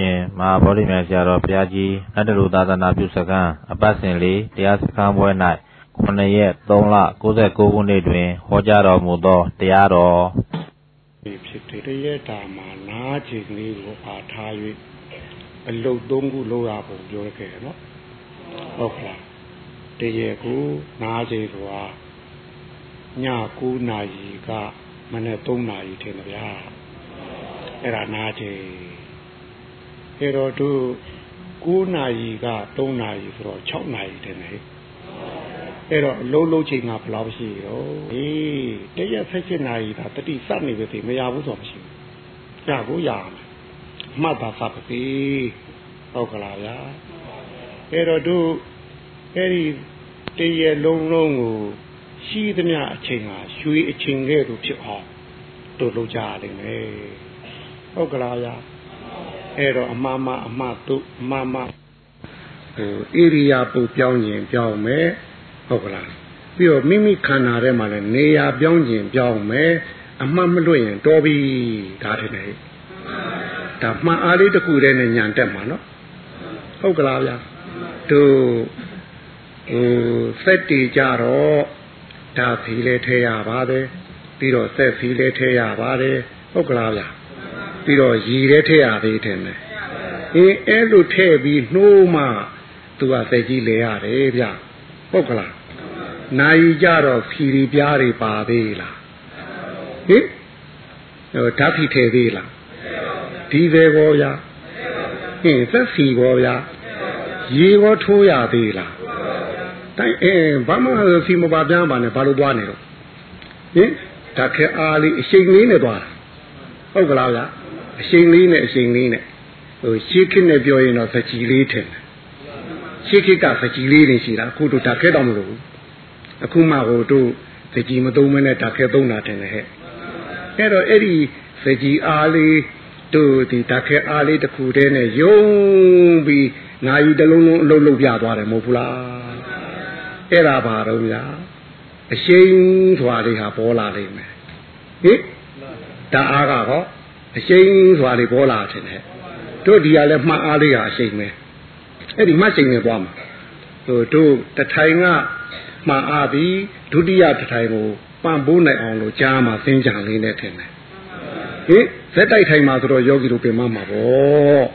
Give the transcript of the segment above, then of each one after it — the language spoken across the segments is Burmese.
ရှင်မဟာဗောဓိမြိုင်ဆရာတော်ဘုရားကြီးနတ်တလူသာသနာပြုစခန်းအပတ်စဉ်လေးတရားစခန်းပွဲ၌9ရက်3လ69ခုနှစ်တွင်ဟောကြားတော်မူသောတရားတော်ဒီဖြစ်တဲ့ရဲ့တာမှာနားချိန်လေးကိုအားထား၍အလုတ်သုံးခုလောက်ရပုံပြောခဲ့တယ်နော်ဟုတ်ကလားတရေကိုနားချိန်ဆိုတာည9နာရီကမနေ့3နာရီထင်တယ်ဗျာအဲ့ဒါနားချိ န်အဲ့တော့တို့9နာရီက3နာရီဆိုတော့6နာရီထင်တယ်အဲ့တော့အလုံးလုံးချိန်ကဘယ်လောက်ရှိရောအေးတရက်16နာရီဒါတတိစနေပဲသိမရဘူးဆိုမရှိဘူးရဖို့ရမယ်မှတ်တာစပါစေဟုတ်ကလားဗျာအဲ့တော့တို့အဲ့ဒီတရက်လုံးလုံးကိုရှိသမျှအချိန်ဟာရွှေအချိန်ကဲ့သို့ဖြစ်အောင်တို့လုပ်ကြရလိမ့်မယ်ဟုတ်ကလားဗျာ အဲ့တော့အမှားမအမှားသူအမှားမဟိုဧရိယာပူပြောင်းရင်ပြောင်းမယ်ဟုတ်ကလားပြီးတော့မိမိခန္ဓာထဲမှာလည်းနေရာပြောင်းခြင်းပြောင်းမယ်အမှတ်မလွတ်ရင်တော်ပြီဒါထင်တယ်ဒါမှန်အားလေးတစ်ခုတည်းနဲ့ညံတက်မှာနော်ဟုတ်ကလားဗျာတို့ဟိုစက်တီကြတော့ဒါဖီလေးထဲရပါတယ်ပြီးတော့ဆက်ဖီလေးထဲရပါတယ်ဟုတ်ကလားဗျာ ပြီးတော့ရည်လေးထဲရသေးတယ်နဲ့အင်းအဲ့လိုထဲပြီးနှိုးမှသူကစက်ကြီးလေရတယ်ဗျာဟုတ်ကလားနိုင်ကြတော့ဖီရီပြားတွေပါသေးလားဟင်ဟိုဓာတ်ဖီထဲသေးလားဒီပဲဘောဗျာဟင်သက်ဖီဘောဗျာရေဘောထိုးရသေးလားတိုင်းအဲဘာမှဖီမပါပြန်ပါနဲ့ဘာလို့သွားနေတော့ဟင်ဓာတ်ခဲအားလေးအချိန်လေးနဲ့သွားတာ ဟုတ်ကလားဗျာအချိန်လေးနဲ့အချိန်လေးနဲ့ဟိုရှေးခေတ်နဲ့ပြောရင်တော့စကြည်လေးထင်တယ်ရှေးခေတ်ကစကြည်လေးနေရှိတာအခုတို့ဓာတ်ခဲတော့မလို့ဘူးအခုမှဟိုတို့စကြည်မသုံးမနဲ့ဓာတ်ခဲသုံးတာတင်တယ်ဟဲ့အဲ့တော့အဲ့ဒီစကြည်အားလေးတို့ဒီဓာတ်ခဲအားလေးတစ်ခုတည်းနဲ့ယုံပြီးငါးယူတစ်လုံးလုံးအလုံးလုံးပြသွားတယ်မဟုတ်ဘူးလားအဲ့ဒါပါတော့ဗျာအရှိန်စွာလေးဟာပေါ်လာလိမ့်မယ်ဟိ ဓာအားကဟောအရှိန်စွာလေးပေါ်လာတယ်ဟဲ့တို့ဒီကလည်းမှတ်အားလေးဟာအရှိန်ပဲအဲ့ဒီမှတ်ချိန်နဲ့သွားမှာဟိုတို့တထိုင်ကမှန်အားပြီးဒုတိယတထိုင်ကိုပန့်ပိုးနိုင်အောင်လို့ကြားမှာသင်္ကြန်လေးနဲ့ထင်တယ်ဟင်ဇက်တိုက်ထိုင်မှာဆိုတော့ယောဂီတို့ပြင်မမှာပေါ့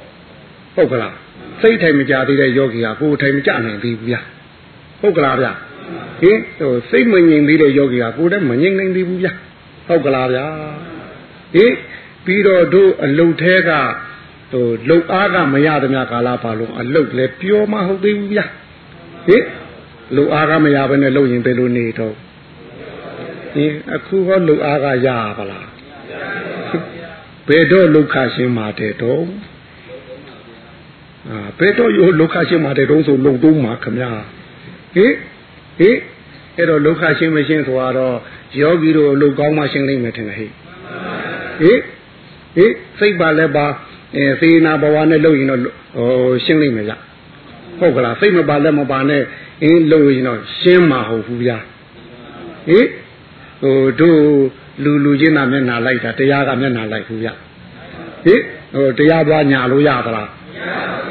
ဟုတ်ကလားစိတ်ထိုင်မကြသေးတဲ့ယောဂီကကိုယ်ထိုင်မကြနိုင်သေးဘူးဗျာဟုတ်ကလားဗျာဟင်ဟိုစိတ်မငြိမ်သေးတဲ့ယောဂီကကိုယ်တည်းမငြိမ်နိုင်သေးဘူးဗျာဟုတ်ကလားဗျာ ဟင်ပြီးတော့တို့အလုတ်သေးကဟိုလုံအားကမရသမျှကာလပါလုံးအလုတ်လည်းပြောမဟုတ်သေးဘူးဗျာဟင်လူအားကမရဘဲနဲ့လုပ်ရင်ဘယ်လိုနေတော့ဒီအခုဟောလူအားကရပါလားဘယ်တော့လုခရှင်မာတဲ့တော့အာဘယ်တော့ရောလုခရှင်မာတဲ့တော့ဆိုလုံသုံးမှာခမညာဟေးဟေးအဲ့တော့လုခရှင်မရှင်ဆိုတော့ယောဂီတို့လုကောင်းမှရှင်လိမ့်မယ်ထင်တယ်ဟေး ဟေးဟေးစိတ်ပါလဲပါအဲစေနာဘဝနဲ့လုပ်ရင်တော့ဟိုရှင်းလိမ့်မယ်ကြဟုတ်ကလားစိတ်မပါလက်မပါနဲ့အင်းလို့ရင်တော့ရှင်းမှာဟုတ်ဘူးဗျာဟိဟိုတို့လူလူချင်းနာမျက်နာလိုက်တာတရားကမျက်နာလိုက်ဘူးဗျဟိဟိုတရားသွားညာလို့ရသလား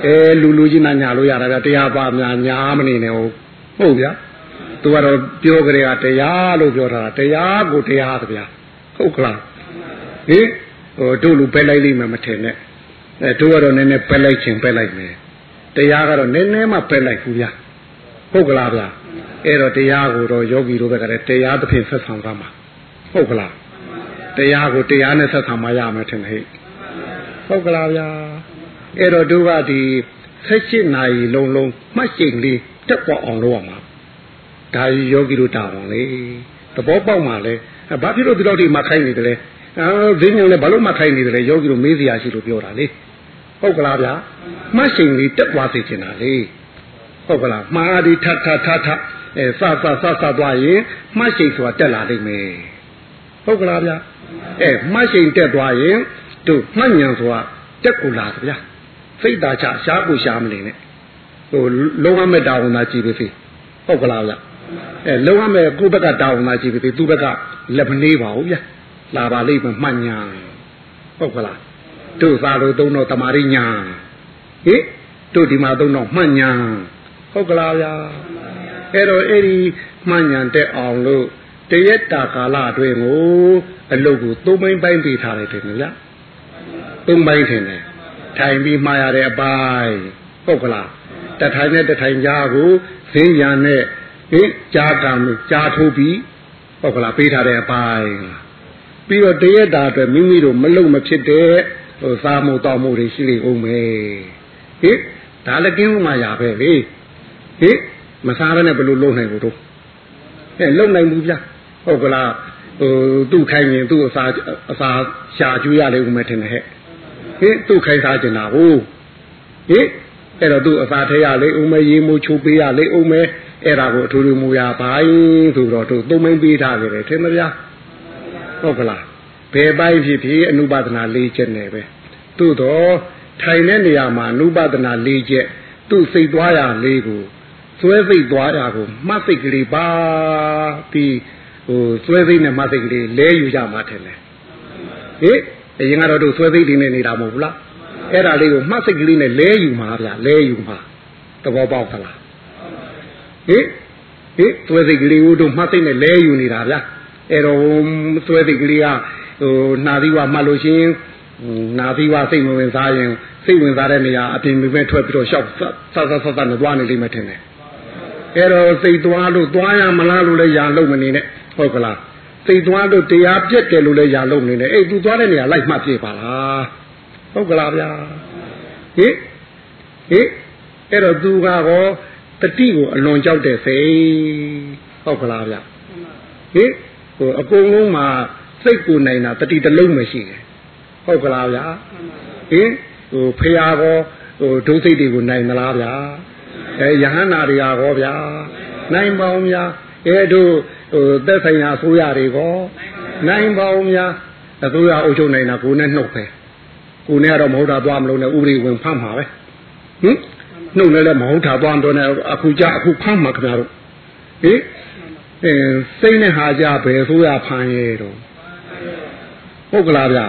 အဲလူလူချင်းနာညာလို့ရတာဗျတရားသွားများညာမနေနဲ့ဟုတ်ဟုတ်ဗျာသူကတော့ပြောကြတဲ့ကတရားလို့ပြောတာတရားကိုတရားသဗျာဟုတ်ကလား ဟိဟိုတို့လူပဲလိုက်လိမ့်မယ်မထင်နဲ့အဲတို့ကတော့နည်းနည်းပဲလိုက်ခြင်းပဲလိုက်မယ်တရားကတော့နည်းနည်းမှပဲလိုက်ဘူးဗျာဟုတ်ကလားဗျာအဲ့တော့တရားကိုတော့ယောဂီတို့ဘက်ကလည်းတရားတစ်ဖြင့်ဆက်ဆောင်ကြမှာဟုတ်ကလားတရားကိုတရားနဲ့ဆက်ဆောင်မှရမယ်ထင်တယ်ဟဲ့ဟုတ်ကလားဗျာအဲ့တော့တို့ကဒီ78နာရီလုံးလုံးမှတ်ချိန်လေးတက်ပေါ်အောင်လုပ်ရမှာဒါယောဂီတို့တာဝန်လေသဘောပေါက်မှလဲဘာဖြစ်လို့ဒီတော့ဒီမှာခိုင်းနေတယ်လဲ အဲဈေးညောင်းလဲဘာလို့မှခိုင်းနေတယ်လဲယောဂီတို့မေးစရာရှိလို့ပြောတာလေဟုတ်ကလားဗျာမှတ်ချိန်လေးတက်သွားစေချင်တာလေဟုတ်ကလားမှားဒီထထထထအဲစစစစသွားရင်မှတ်ရှိန်ဆိုတာတက်လာလိမ့်မယ်ဟုတ်ကလားဗျာအဲမှတ်ရှိန်တက်သွားရင်တို့မှတ်ဉဏ်ဆိုတာတက်ကိုလာဗျာစိတ်သာချရှားကိုရှားမနေနဲ့ဟိုလုံးဝမဲ့တာဝန်သာကြည့်ပြီဖေဟုတ်ကလားဗျာအဲလုံးဝမဲ့ကိုယ့်ဘက်ကတာဝန်သာကြည့်ပြီသူ့ဘက်ကလက်မနေပါဘူးဗျာ လာပါလိမ့်မယ်မှတ်ညာဟုတ်ကလားတို့သာလို့သုံးတော့တမာရိညာဟိတို့ဒီမှာသုံးတော့မှန်ညာဟုတ်ကလားဗျာအဲ့တော့အဲ့ဒီမှန်ညာတက်အောင်လို့တရက်တာကာလအတွင်းကိုအလုပ်ကိုသုံးပိုင်းပိုင်းပေးထားတယ်တင်ဗျာသုံးပိုင်းထင်တယ်ထိုင်ပြီးမှားရတဲ့အပိုင်းဟုတ်ကလားတထိုင်နဲ့တထိုင်ကြားကိုဈေးရံနဲ့ဟင်ကြားကံကြားထိုးပြီးဟုတ်ကလားပေးထားတဲ့အပိုင်း ပြီးတော့တရက်တာအတွက်မိမိတို့မလုံမဖြစ်တဲ့ဟိုစားမှုတောက်မှုတွေရှိနေဦးမယ်ဟင်ဒါလည်းကင်းဥမာရပဲလေဟင်မစားရနဲ့ဘယ်လိုလုပ်နိုင်လို့တော့အဲလုံနိုင်ဘူးဗျာဟုတ်ကလားဟိုသူ့ခိုင်းရင်သူ့အစာအစာရှာကျွေးရလေဦးမယ်ထင်တယ်ဟဲ့ဟင်သူ့ခိုင်းစားကျင်တာဟုတ်ဟင်အဲ့တော့သူ့အစာထဲရလေဦးမယ်ရေမိုးချိုးပေးရလေဦးမယ်အဲ့ဒါကိုအထူးထူးမူရပိုင်းဆိုတော့သူသုံးမင်းပေးထားကြတယ်ထင်မလား ဟုတ်ကလားဘယ်ပိုင်းဖြစ်ဖြစ်အနုပါဒနာ၄ချက်နဲ့ပဲသို့တော့ထိုင်တဲ့နေရာမှာအနုပါဒနာ၄ချက်သူ့စိတ်သွားရလေးကိုစွဲစိတ်သွားတာကိုမှတ်စိတ်ကလေးပါပြီးဟိုစွဲစိတ်နဲ့မှတ်စိတ်ကလေးလဲယူကြမှာထင်တယ်ဟိအရင်ကတော့တို့စွဲစိတ်တွေနဲ့နေတာမဟုတ်ဘူးလားအဲ့ဒါလေးကိုမှတ်စိတ်ကလေးနဲ့လဲယူမှာဗျာလဲယူမှာသဘောပေါက်သလားဟိဟိသွဲစိတ်ကလေးကိုတို့မှတ်စိတ်နဲ့လဲယူနေတာဗျာ အဲ့တော့သွဲစိတ်ကလေးကဟိုနှာသီးဝမှတ်လို့ရှိရင်နာသီးဝစိတ်မဝင်စားရင်စိတ်ဝင်စားတဲ့နေရာအပြင်မြင်ထွက်ပြီးတော့ရှောက်ဆဆဆဆနဲ့သွားနေလိမ့်မယ်ထင်တယ်အဲ့တော့စိတ်သွားလို့သွားရမလားလို့လည်းယာလုံးမနေနဲ့ဟုတ်ကလားစိတ်သွားလို့တရားပြက်တယ်လို့လည်းယာလုံးနေနဲ့အဲ့သူသွားတဲ့နေရာလိုက်မှတ်ပြပါလားဟုတ်ကလားဗျာဟိဟိအဲ့တော့သူကတော့တတိကိုအလွန်ကြောက်တဲ့စိတ်ဟုတ်ကလားဗျဟိ ဟိုအကုန်လုံးမှာစိတ်ကိုနိုင်တာတတိတလုံးမရှိတယ်ဟုတ်ကလားဗျာဟင်ဟိုဖရာကောဟိုဒုစိတ်တွေကိုနိုင်မလားဗျာအဲယဟန္တာတွေရောဗျာနိုင်ပေါင်းများအဲတို့ဟိုသက်ဆိုင်ရာအစိုးရတွေကောနိုင်ပေါင်းများအစိုးရအုပ်ချုပ်နိုင်တာကိုနဲ့နှုတ်ပဲကိုနဲ့ကတော့မဟုတ်တာသွားမလို့နဲ့ဥပဒေဝင်ဖမ်းမှာပဲဟင်နှုတ်နဲ့လည်းမဟုတ်တာသွားတော့နဲ့အခုကြအခုဖမ်းမှာခင်ဗျားတို့ဟင် အဲစိတ်နဲ့ဟာကြဘယ်ဆိုရဖမ်းရဲတော့ဟုတ်ကလားဗျာ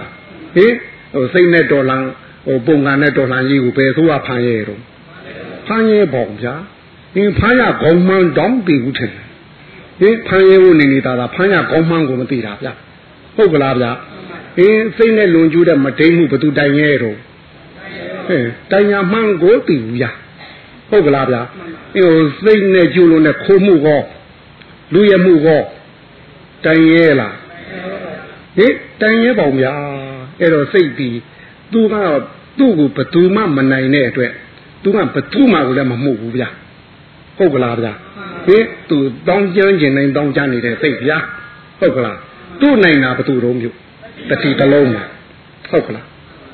ဟင်ဟိုစိတ်နဲ့တော်လန်ဟိုပုံကံနဲ့တော်လန်ကြီးကိုဘယ်ဆိုရဖမ်းရဲတော့ဖမ်းရဲပေါ့ဗျာဟင်ဖမ်းရကောင်းမှန်းတောင်းပြီဘူးထင်တယ်ဟင်ဖမ်းရဲဖို့နေနေတာလားဖမ်းရကောင်းမှန်းကိုမသိတာဗျာဟုတ်ကလားဗျာဟင်စိတ်နဲ့လွန်ကျူးတဲ့မတိန်မှုဘသူတိုင်ရဲတော့ဟင်တိုင်ညာမှန်းကိုသိဘူးဗျာဟုတ်ကလားဗျာဟိုစိတ်နဲ့ကျူးလို့နဲ့ခိုးမှုကော လူရမှုကောတိုင်ရဲလားဟင်တိုင်ရဲပေါ့ဗျာအဲ့တော့စိတ်ပြီးသူကသူ့ကိုဘသူမှမနိုင်တဲ့အတွက်သူကဘသူမှကိုလည်းမမှုဘူးဗျာဟုတ်ကလားဗျာဟင်သူတောင်းကျမ်းကျင်နိုင်တောင်းကျမ်းနေတဲ့စိတ်ဗျာဟုတ်ကလားသူ့နိုင်တာဘသူတော့မျိုးတတိတလုံးမှာဟုတ်ကလား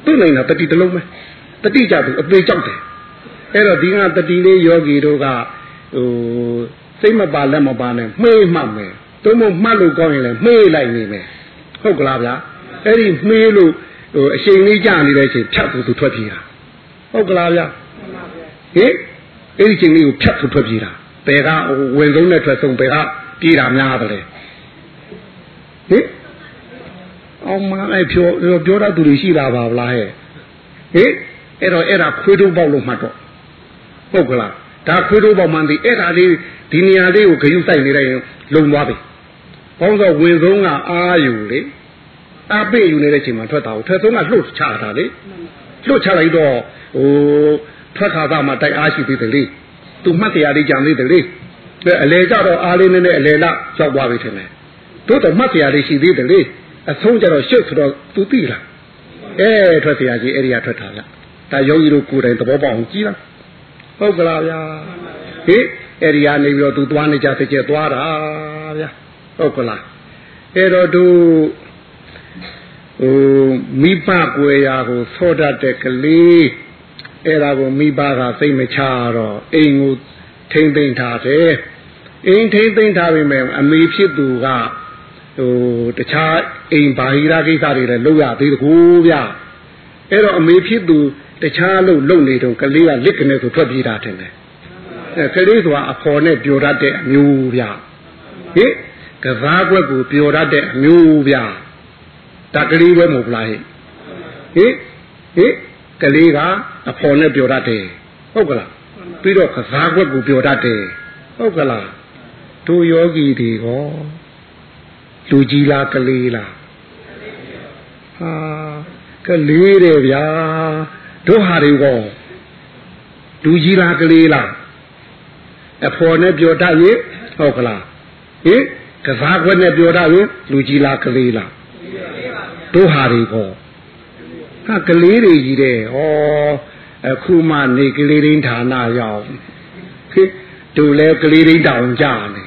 သူ့နိုင်တာတတိတလုံးပဲတတိကြသူအသေးကြောက်တယ်အဲ့တော့ဒီကတတိလေးယောဂီတို့ကဟို စိတ်မပါလက်မပါနဲ့မှေးမှတ်မယ်တုံးမမှတ်လို့ကောင်းရင်လည်းမှေးလိုက်နေမယ်ဟုတ်ကလားဗျာအဲ့ဒီမှေးလို့ဟိုအချိန်လေးကြာနေတဲ့အချိန်ဖြတ်သူထွက်ပြေးတာဟုတ်ကလားဗျာဟင်အဲ့ဒီချိန်လေးကိုဖြတ်သူထွက်ပြေးတာဘယ်ကဝင်ဆုံးနဲ့ထွက်ဆုံးဘယ်ကပြေးတာများတယ်ဟင်အောင်မအဲ့ပြောပြောတတ်သူတွေရှိတာပါဗလားဟဲ့ဟင်အဲ့တော့အဲ့ဒါခွေးတို့ပေါက်လို့မှတ်တော့ဟုတ်ကလားဒါခွေးတို့ပေါက်မှန်သည်အဲ့ဒါလေး ဒီနေရာလေးကိုဂယုစိုက်နေလိုက်ရင်လုံသွားပြီဘောင်းတော့ဝင်ဆုံးကအာယူလေအပိယူနေတဲ့ချိန်မှာထွက်တာကိုထွက်ဆုံးကလှုပ်ချတာလေလှုပ်ချလိုက်တော့ဟိုထွက်ခါသားမှာတိုက်အားရှိသေးတယ်လေသူမှတ်တရားလေးကြံသေးတယ်လေအလေကြတော့အားလေးနဲ့နဲ့အလေလောက်ရောက်သွားပြီထင်တယ်တို့တော့မှတ်တရားလေးရှိသေးတယ်လေအဆုံးကြတော့ရှုပ်ဆိုတော့သူသိလားအဲထွက်တရားကြီးအဲ့ဒီကထွက်တာလားဒါယောဂီတို့ကိုယ်တိုင်သဘောပေါက်အောင်ကြည်လားဟုတ်ကလားဗျာဟိ အဲ့ဒီကနေပြီးတော့သူသွားနေကြတစ်ချက်သွားတာဗျာဟုတ်ကလားအဲ့တော့သူဟိုမိဘကွယ်ရာကိုဆောတတ်တဲ့ကလေးအဲ့ဒါကိုမိဘကစိတ်မချတော့အိမ်ကိုထိမ့်သိမ့်ထားတယ်အိမ်ထိမ့်သိမ့်ထားပြီမဲ့အမေဖြစ်သူကဟိုတခြားအိမ်ဘာဟိရာကိစ္စတွေလည်းလုပ်ရသေးတကူဗျအဲ့တော့အမေဖြစ်သူတခြားလို့လုံနေတော့ကလေးကလစ်ကနေဆိုထွက်ပြေးတာတင်တယ်အဲ ကလေးဆိုတာအဖော်နဲ့ပျော်တတ်တဲ့အမျိုးဗျဟိကစားကွက်ကိုပျော်တတ်တဲ့အမျိုးဗျတကလေးပဲမဟုတ်လားဟိဟိဟိကကလေးကအဖော်နဲ့ပြောတတ်တယ်ဟုတ်ကလားပြီးတော့ကစားကွက်ကိုပြောတတ်တယ်ဟုတ်ကလားတို့ယောဂီတွေကလူကြီးလားကလေးလားဟာကလေးတယ်ဗျာတို့ဟာတွေကလူကြီးလားကလေးလား အဖော်နဲ့ပြောတတ်ရင်ဟုတ်ကလားဟင်ကစားခွက်နဲ့ပြောတတ်ရင်လူကြီးလားကလေးလားတို့ဟာတွေကဟာကလေးတွေကြီးတဲ့ဟောအခုမှနေကလေးရင်းဌာနရောက်ဟင်တို့လဲကလေးရင်းတောင်ကြနေ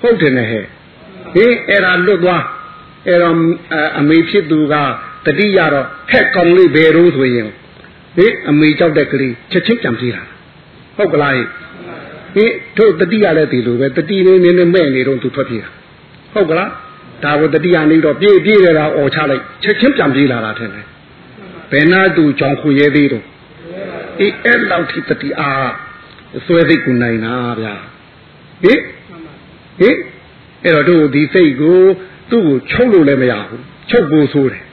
ဟုတ်တယ်နဲ့ဟဲ့ဟင်အဲ့ဒါလွတ်သွားအဲ့တော့အမေဖြစ်သူကတတိယတော့ဟက်ကောင်လေးဘယ်တော့ဆိုရင်ဟင်အမေကြောက်တဲ့ကလေးချက်ချင်းကြံပြေးလာဟုတ်ကလားဟင် တို့တတိယလည်းဒီလိုပဲတတိလေးနည်းနည်းမဲ့နေတော့သူထွက်ပြေးတာဟုတ်ကလားဒါကိုတတိယနေတော့ပြေးပြေးရတာអော်ချလိုက်ချက်ချင်းပြန်ပြေးလာတာထင်တယ်ဘယ်နာသူကြောင်ခွေရဲသေးတော့အေးအဲ့လောက်ထိတတိအားဆွဲသိကူနိုင်တာဗျာဟင်ဟင်အဲ့တော့တို့ဒီစိတ်ကိုသူ့ကိုချုပ်လို့လည်းမရဘူးချုပ်ဖို့ဆိုးတယ်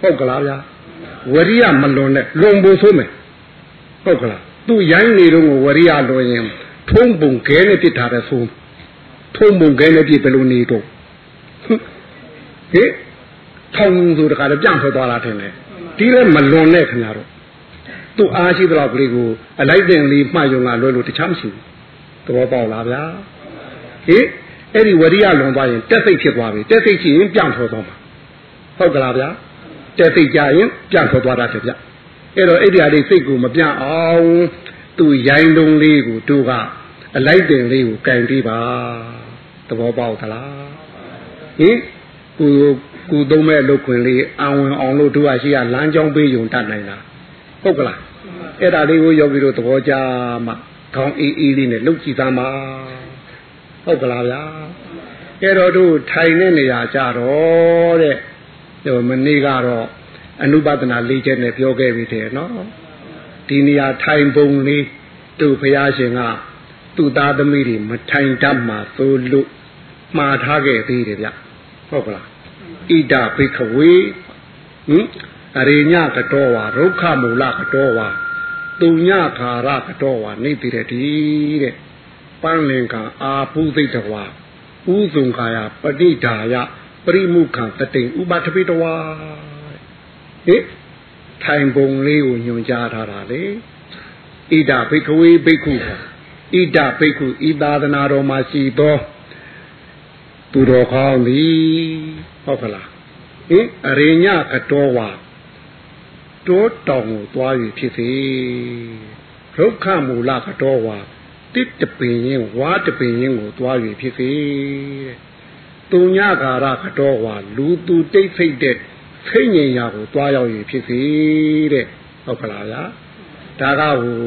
ဟုတ်ကလားဗျာဝရိယမလွန်နဲ့လွန်ဖို့ဆိုးမယ်ဟုတ်ကလားသူရိုင်းနေတော့ဝရိယလွန်ရင် ထုံးပုံခဲနဲ့ပြစ်ထားတဲ့ဆိုးထုံးပုံခဲနဲ့ပြစ်ဘယ်လိုနေတော့ဟင်ထောင်ဆိုတခါတော့ပြန့်ထွက်သွားတာထင်တယ်ဒီလည်းမလွန်နဲ့ခင်ဗျားတို့သူ့အားရှိတဲ့လောက်ကလေးကိုအလိုက်တင်လေးမှတ်ယုံကလွယ်လို့တခြားမရှိဘူးသဘောပေါက်လားဗျာဟင်အဲ့ဒီဝရိယလွန်သွားရင်တက်စိတ်ဖြစ်သွားပြီတက်စိတ်ဖြစ်ရင်ပြန့်ထွက်သွားမှာဟုတ်ကလားဗျာတက်စိတ်ကြရင်ပြန့်ထွက်သွားတာတဗျအဲ့တော့အဲ့ဒီအလေးစိတ်ကိုမပြန့်အောင် သူ့ရိုင်းတုံးလေးကိုတို့ကအလိုက်တင်လေးကိုကင်ပြီးပါသဘောပေါက်သလားဟင်ကိုကိုသုံးမဲ့လုတ်ခွင်လေးအဝင်အောင်လို့တို့ကရှိရလမ်းကြောင်းပေးယုံတတ်နိုင်လားဟုတ်ကလားအဲ့ဒါလေးကိုယောဂီတို့သဘောကျမှခေါင်းအေးအေးလေးနဲ့လှုပ်ကြည့်သားမှာဟုတ်ကလားဗျာအဲ့တော့တို့ထိုင်တဲ့နေရာကြတော့တဲ့ဟိုမနေ့ကတော့အနုပဒနာလေးချက်နဲ့ပြောခဲ့ပြီတဲ့နော် ဒီနေရာထိုင်ပုံလေးတို့ဘုရားရှင်ကသူ့သားသမီးတွေမထိုင်တတ်မှသို့လို့မှားထားခဲ့သေးတယ်ဗျဟုတ်ကလားဣဒဘိခဝေဟင်အရိညကတော်ဝါဒုက္ခမူလကတော်ဝါတုညခါရကတော်ဝါနေတိတဲ့ဒီတဲ့ပန်းလင်ကအာပုသိတဝါဥဇုံခာယပဋိဓာယပရိမုခံတတိဥပထပိတဝါဟင် ထိုင်ပုံလေးကိုညွှန်ကြားထားတာလေဣဒဘိခဝေဘိက္ခုဣဒဘိက္ခုဤသာသနာတော်မှာရှိသောသူတော်ကောင်းသည်ဟုတ်ကလားဟင်အရိညကတော်ဝါတောတောင်ကိုသွား၍ဖြစ်စေဒုက္ခမူလကတော်ဝါတစ်တပင်ရင်ဝါတပင်ရင်ကိုသွား၍ဖြစ်စေတဲ့တုံညကာရကတော်ဝါလူသူတိတ်ဖိတ်တဲ့ ဖိတ်ငင်ရာကိုသွားရောက်၍ဖြစ်စေတဲ့ဟုတ်ကလားဗျာဒါကဟို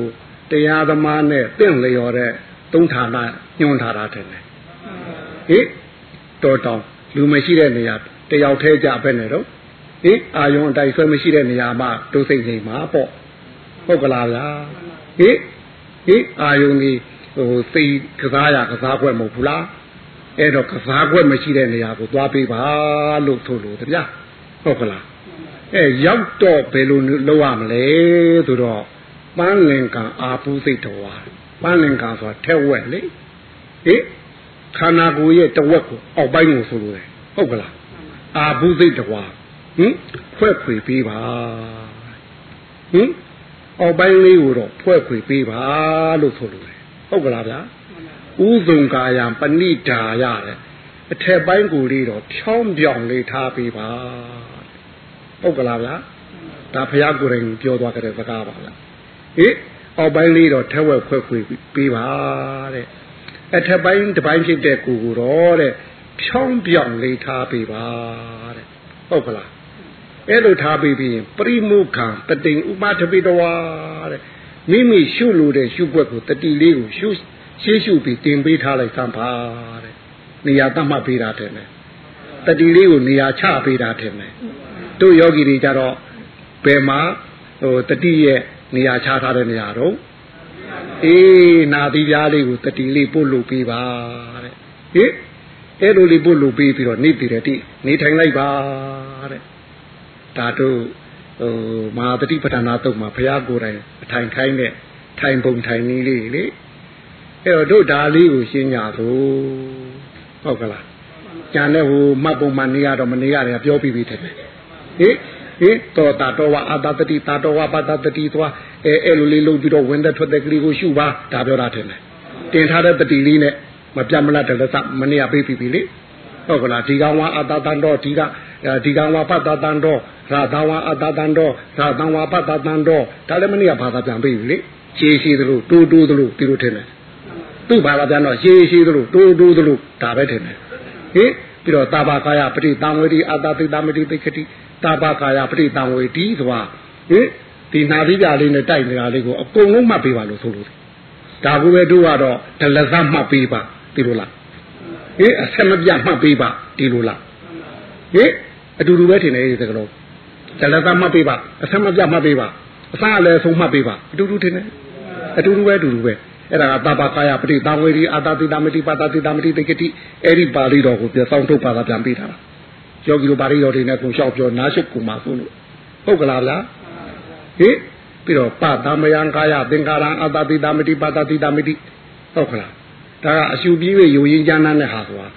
တရားသမားနဲ့တင့်လျော်တဲ့သုံးဌာနညွှန်ထားတာတယ်ဟင်တော်တောင်လူမရှိတဲ့နေရာတယောက်သေးကြပဲနဲ့တော့ဟင်အာယုံအတိုက်ဆွဲမရှိတဲ့နေရာမှာဒုစိတ်နေမှာပေါ့ဟုတ်ကလားဗျာဟင်ဟင်အာယုံကြီးဟိုစိတ်ကစားရကစားခွက်မဟုတ်ဘူးလားအဲ့တော့ကစားခွက်မရှိတဲ့နေရာကိုသွားပေးပါလို့ဆိုလို့တဗျာ ဟုတ်ကလားအဲရောက်တော့ဘယ်လိုလုပ်ရမလဲဆိုတော့ပန်းလင်ကံအာပုစိတ်တော်ပန်းလင်ကံဆိုတာထဲဝက်လေဟင်ခန္ဓာကိုယ်ရဲ့တဝက်ကိုအောက်ပိုင်းကိုဆိုလို့တယ်ဟုတ်ကလားအာဘုသိတ်တော်ဟင်ဖွဲ့ခွေပေးပါဟင်အောက်ပိုင်းလေးကိုတော့ဖွဲ့ခွေပေးပါလို့ဆိုလို့တယ်ဟုတ်ကလားဗျာဥဇုံကာယံပဏိဓာရတယ်အထက်ပိုင်းကိုလေးတော့ဖြောင်းပြောင်လေးထားပေးပါ ဟုတ်ကလားဗျာဒါဖရာကိုယ်တိုင်ပြောသွားကြတဲ့စကားပါဗျာဟင်အောက်ပိုင်းလေးတော့ထက်ဝက်ခွဲခွေပေးပါတဲ့အထက်ပိုင်းတစ်ပိုင်းဖြစ်တဲ့ကိုကိုတော့တဲ့ဖြောင်းပြောင်လေးထားပေးပါတဲ့ဟုတ်ကလားအဲ့လိုထားပေးပြီးရင်ပရိမုခံတတိဥပထပိတဝါတဲ့မိမိရှုလို့တဲ့ရှုွက်ကိုတတိလေးကိုရှုရှေးရှုပြီးတင်ပေးထားလိုက်သံပါတဲ့နေရာတတ်မှတ်ပေးတာတဲ့တတိလေးကိုနေရာချပေးတာတဲ့ တို့ယောဂီတွေကြတော့ဘယ်မှာဟိုတတိရဲ့နေရာချထားတဲ့နေရာတော့အေးနာသီးပြားလေးကိုတတိလေးပို့လို့ပေးပါတဲ့ဟင်အဲ့လိုလေးပို့လို့ပေးပြီးတော့နေတည်တယ်တိနေထိုင်လိုက်ပါတဲ့ဒါတို့ဟိုမဟာတတိပဋ္ဌာနာတုတ်မှာဘုရားကိုယ်တိုင်အထိုင်ခိုင်းတဲ့ထိုင်ပုံထိုင်နည်းလေးလေအဲ့တော့တို့ဒါလေးကိုရှင်းကြသို့ဟုတ်ကလားကြံတဲ့ဟိုမှတ်ပုံမှန်နေရတော့မနေရတယ်ပြောပြီးပြီတဲ့ ဟင်ဟင်တောတာတော်ဝအာတတတိတာတော်ဝပါတတတိသွားအဲအဲ့လိုလေးလုပ်ပြီးတော့ဝင်တဲ့ထွက်တဲ့ကလေးကိုရှုပါဒါပြောတာတဲ့တင်ထားတဲ့တတိလေးနဲ့မပြတ်မလတ်တလစမနေရပေးပြီပြီလေဟုတ်ကလားဒီကောင်ဝအာတတန်တော်ဒီကဒီကောင်ဝပတတန်တော်ရာသဝအာတတန်တော်ရာသဝပတတန်တော်ဒါလည်းမနေရဘာသာပြန်ပြီလေရှည်ရှည်သလိုတိုးတိုးသလိုဒီလိုထင်တယ်သူ့ဘာသာပြန်တော့ရှည်ရှည်သလိုတိုးတိုးသလိုဒါပဲထင်တယ်ဟင်ပြီးတော့တာဘာကာယပဋိတံဝေဒီအာတတိတမတိသိခတိ တာဘာကာယပဋိတံဝေဒီဆိုတာဟင်ဒီနာသီးပြလေးနဲ့တိုက်နေတာလေးကိုအကုန်လုံးမှတ်ပေးပါလို့ဆိုလို့ဒါကိုပဲတို့ကတော့ဒလဇမှတ်ပေးပါဒီလိုလားဟင်အဆက်မပြတ်မှတ်ပေးပါဒီလိုလားဟင်အတူတူပဲထင်တယ်ဒီစကလုံးဒလဇမှတ်ပေးပါအဆက်မပြတ်မှတ်ပေးပါအစားအလဲဆုံးမှတ်ပေးပါအတူတူထင်တယ်အတူတူပဲအတူတူပဲအဲ့ဒါကတဘာကာယပဋိသံဝေဒီအာတတိတမတိပါတတိတမတိတိကတိအဲ့ဒီပါဠိတော်ကိုပြစောင်းထုတ်ပါတာပြန်ပေးတာ ယောဂီတို့ပါဠိတော်တွေနဲ့ကိုလျှောက်ပြောနားရှုပ်ကူမှာဆိုလို့ဟုတ်ကလားဗျာဟင်ပြီးတော့ပသမယံကာယသင်္ကာရံအာတတိတမတိပါတတိတမတိဟုတ်ကလားဒါကအရှုပြေး၍ယူရင်းကြမ်းတဲ့ဟာဆိုတာ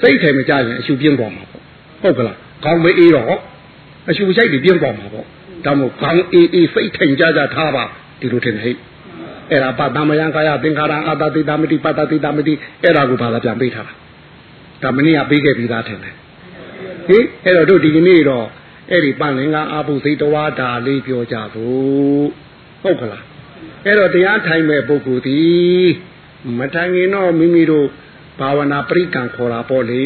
စိတ်ထဲမကြရင်အရှုပြင်းသွားမှာပေါ့ဟုတ်ကလားခေါင်းမအေးတော့အရှုဆိုင်ပြီးပြင်းသွားမှာပေါ့ဒါမို့ခေါင်းအေးအေးစိတ်ထိုင်ကြကြထားပါဒီလိုထင်တယ်ဟဲ့အဲ့ဒါပသမယံကာယသင်္ခါရအာတတိတမတိပတတိတမတိအဲ့ဒါကိုဘာသာပြန်ပေးထားတာဒါမနေ့ကပေးခဲ့ပြီးသားထင်တယ် ဟင်အဲ့တော့တို့ဒီကနေ့တော့အဲ့ဒီပန့်လင်္ကာအာပုစိတ်တော်ဒါလေးပြောကြဖို့ဟုတ်ကလားအဲ့တော့တရားထိုင်မဲ့ပုဂ္ဂိုလ်ဒီမထိုင်ရင်တော့မိမိတို့ဘာဝနာပရိကံခေါ်တာပေါ့လေ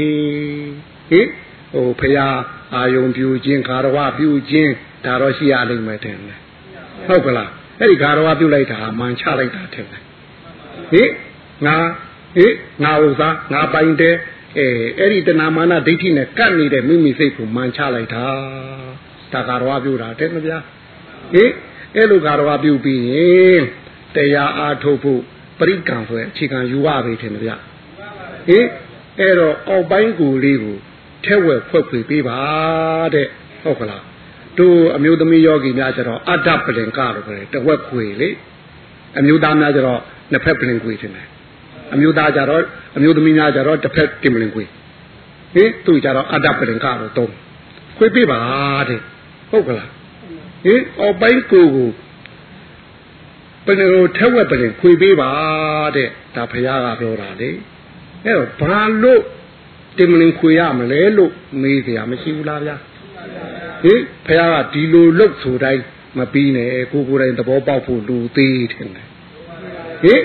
ဟင်ဟိုဖရာအာယုံပြူခြင်းခါရဝပြူခြင်းဒါတော့ရှိရလိမ့်မယ်တဲ့ဟုတ်ကလားအဲ့ဒီခါရဝပြုတ်လိုက်တာမှန်ချလိုက်တာထင်တယ်ဟိငါဟိငါဥစားငါပိုင်တဲ့ အဲအဲ့ဒီတဏမာနဒိဋ္ဌိနဲ့ကပ်နေတဲ့မိမိစိတ်ကိုမှန်ချလိုက်တာဒါခါရဝပြုတ်တာတဲ့မဗျာဟိအဲ့လိုခါရဝပြုတ်ပြီးရင်တရားအားထုတ်ဖို့ပရိကံဆိုတဲ့အခြေခံယူရပြီထင်တယ်ဗျဟိအဲ့တော့အောက်ပိုင်းကိုလေးကိုထဲဝက်ဖွက်ဖွေပေးပါတဲ့ဟုတ်ကလားတို့အမျိုးသမီးယောဂီများကျတော့အတ္တပလင်ကလို့ခေါ်တယ်တဝက်ခွေလေအမျိုးသားများကျတော့နှစ်ဖက်ပလင်ခွေတင်တယ် အမျိုးသားကျတော့အမျိုးသမီးများကျတော့တစ်ဖက်တင်ပလင်ခွေဟင်သူကျတော့အတ္တပလင်ကလို့တုံးခွေပေးပါတဲ့ဟုတ်ကလားဟင်အော်ပိုင်းကိုကိုပလင်ကိုထက်ဝက်ပလင်ခွေပေးပါတဲ့ဒါဖရာကပြောတာလေအဲ့တော့ဘာလို့တင်မလင်ခွေရမလဲလို့မေးเสียမရှိဘူးလားဗျာဟင်ဖះကဒီလိုလုတ်ဆိုတိုင်းမပြီးနဲ့ကိုကိုယ်တိုင်သဘောပေါက်ဖို့လူသေးတယ်ဟင်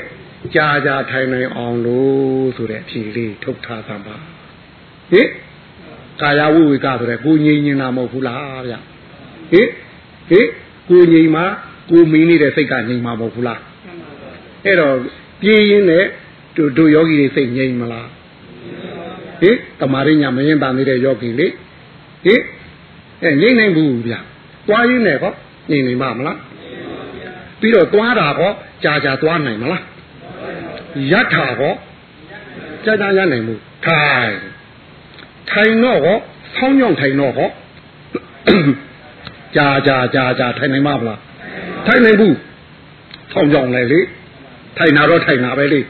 ကြာကြာထိုင်နိုင်အောင်လို့ဆိုတဲ့အဖြေလေးထုတ်ထားသမ်းပါဟင်ကာယဝိဝေကဆိုတဲ့ကိုငြိမ်နေတာမဟုတ်ဘူးလားဗျဟင်ဟင်ကိုငြိမ်မှာကိုမင်းနေတဲ့စိတ်ကငြိမ်မှာမဟုတ်ဘူးလားအဲ့တော့ပြေးရင်းနဲ့တို့တို့ယောဂီတွေစိတ်ငြိမ်မလားဟင်တမာရိညာမရင်တန်နေတဲ့ယောဂီလေဟင်အဲငြိမ့်နိုင်ဘူးဗျသွားရင်းနဲ့ဟောငြိမ့်နိုင်မှာမလားပြီးတော့သွားတာဟောကြာကြာသွားနိုင်မလား ယထာဟောကြာကြာရနိုင်မှုထိုင်ထိုင်တော့ဟောဆောင်းကြောင်ထိုင်တော့ဟောကြာကြာကြာကြာထိုင်နိုင်မှာမလားထိုင်နိုင်ဘူးဆောင်းကြောင်လေလေထိုင်တာတော့ထိုင်တာပဲလေ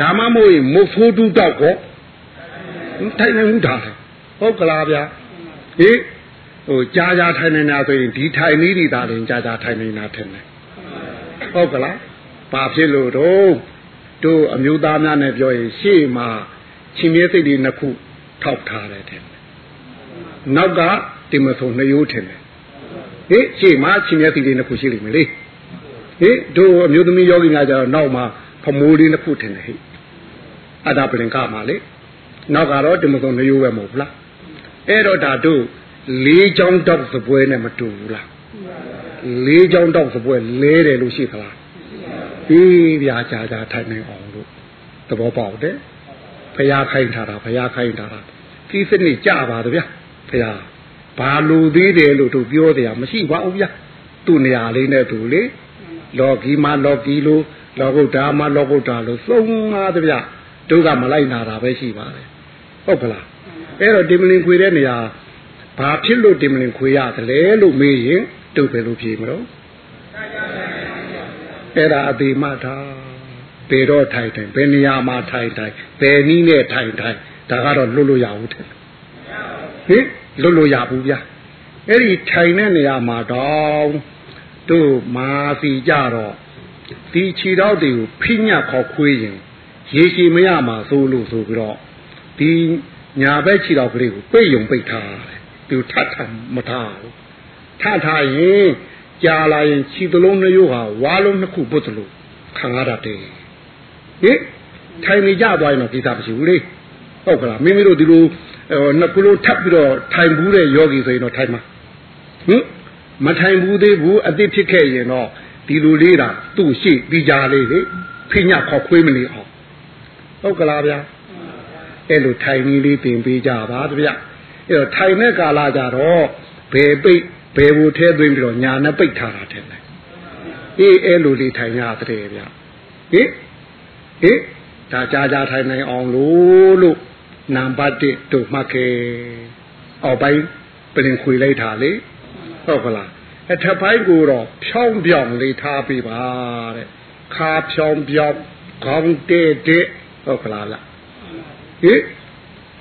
ဒါမှမဟုတ်ရင်မုတ်ဖိုးတူတောက်ဟောထိုင်နိုင်ဘူးဒါဟုတ်ကလားဗျာဟိဟိုကြာကြာထိုင်နေတာဆိုရင်ဒီထိုင်နည်းဒီသာရင်ကြာကြာထိုင်နေတာထင်တယ်ဟုတ်ကလား ဘာဖြစ်လို့တော့တို့အမျိုးသားများနဲ့ပြောရင်ရှေ့မှာချင်းမြဲစိတ်တွေနှစ်ခုထောက်ထားတယ်ထင်တယ်နောက်ကတင်မဆုံနှစ်ရိုးထင်တယ်ဟိရှေ့မှာချင်းမြဲစိတ်တွေနှစ်ခုရှိလိမ့်မယ်လေဟိတို့အမျိုးသမီးယောဂီများကျတော့နောက်မှာဖမိုးလေးနှစ်ခုထင်တယ်ဟိအတ္တပလင်ကမှာလေနောက်ကတော့တင်မဆုံနှစ်ရိုးပဲမဟုတ်ဘူးလားအဲ့တော့ဒါတို့လေးချောင်းတောက်စပွဲနဲ့မတူဘူးလားလေးချောင်းတောက်စပွဲလဲတယ်လို့ရှိသလား အေးဗျာကြာကြာထိုင်နေအောင်လို့သဘောပေါက်တယ်ဖရာခိုင်းထားတာဖရာခိုင်းထားတာဒီစနစ်ကြပါတော့ဗျာဖရာဘာလို့သေးတယ်လို့တို့ပြောတယ်မရှိပါဘူးဗျာသူ့နေရာလေးနဲ့သူလေလောကီမှာလောကီလို့လောကုတ္တမှာလောကုတ္တလို့သုံးပါတဗျာတို့ကမလိုက်နာတာပဲရှိပါတယ်ဟုတ်ကလားအဲ့တော့ဒီမလင်ခွေတဲ့နေရာဘာဖြစ်လို့တင်မလင်ခွေရသလဲလို့မေးရင်တုတ်ပဲလို့ဖြေမလို့ အဲ့ဒါအသေးမှထားဘယ်တော့ထိုင်ထိုင်ဘယ်နေရာမှာထိုင်ထိုင်ဘယ်နည်းနဲ့ထိုင်ထိုင်ဒါကတော့လွတ်လို့ရဘူးတဲ့ဟင်လွတ်လို့ရဘူးဗျာအဲ့ဒီထိုင်တဲ့နေရာမှာတော့တို့မာစီကြတော့ဒီခြေတော်တွေကိုဖိညတ်ခေါ်ခွေးရင်ရေရှည်မရမှာသို့လို့ဆိုပြီးတော့ဒီညာဘက်ခြေတော်ကလေးကိုပိတ်ယုံပိတ်ထားတယ်သူထထမထားဘူးထထားရင် ကြာလာရင်ခြေသလုံးနှရိုးဟာဝါလုံးနှစ်ခုပုတ်တယ်လို့ခံရတာတဲ့ဟင်ထိုင်နေကြသွားရင်တော့ကိစ္စမရှိဘူးလေဟုတ်ကလားမိမိတို့ဒီလိုနှစ်ခုလုံးထပ်ပြီးတော့ထိုင်ဘူးတဲ့ယောဂီဆိုရင်တော့ထိုင်မှာဟင်မထိုင်ဘူးသေးဘူးအတိဖြစ်ခဲ့ရင်တော့ဒီလိုလေးတာသူ့ရှိပြီးကြလေးလေဖိညာခေါ်ခွေးမနေအောင်ဟုတ်ကလားဗျာအဲ့လိုထိုင်ကြီးလေးတင်ပေးကြပါဗျာအဲ့တော့ထိုင်တဲ့ကာလကြတော့ဘယ်ပိတ် ဘယ်ဘူထဲသွင်းပြီးတော့ညာနဲ့ပိတ်ထားတာတဲ့အေးအဲ့လိုလေးထိုင်ရတဲ့ဗျာဟင်ဟင်ဒါကြာကြာထိုင်နိုင်အောင်လို့လို့နံပါတ်1တို့မှတ်ခဲ့အောက်ပိုင်းပြင်ခွေလိုက်တာလေဟုတ်ကလားအထက်ပိုင်းကိုတော့ဖြောင်းပြောင်းလေးထားပေးပါတဲ့ခါဖြောင်းပြောင်းခေါင်းတဲ့တဲ့ဟုတ်ကလားလားဟင်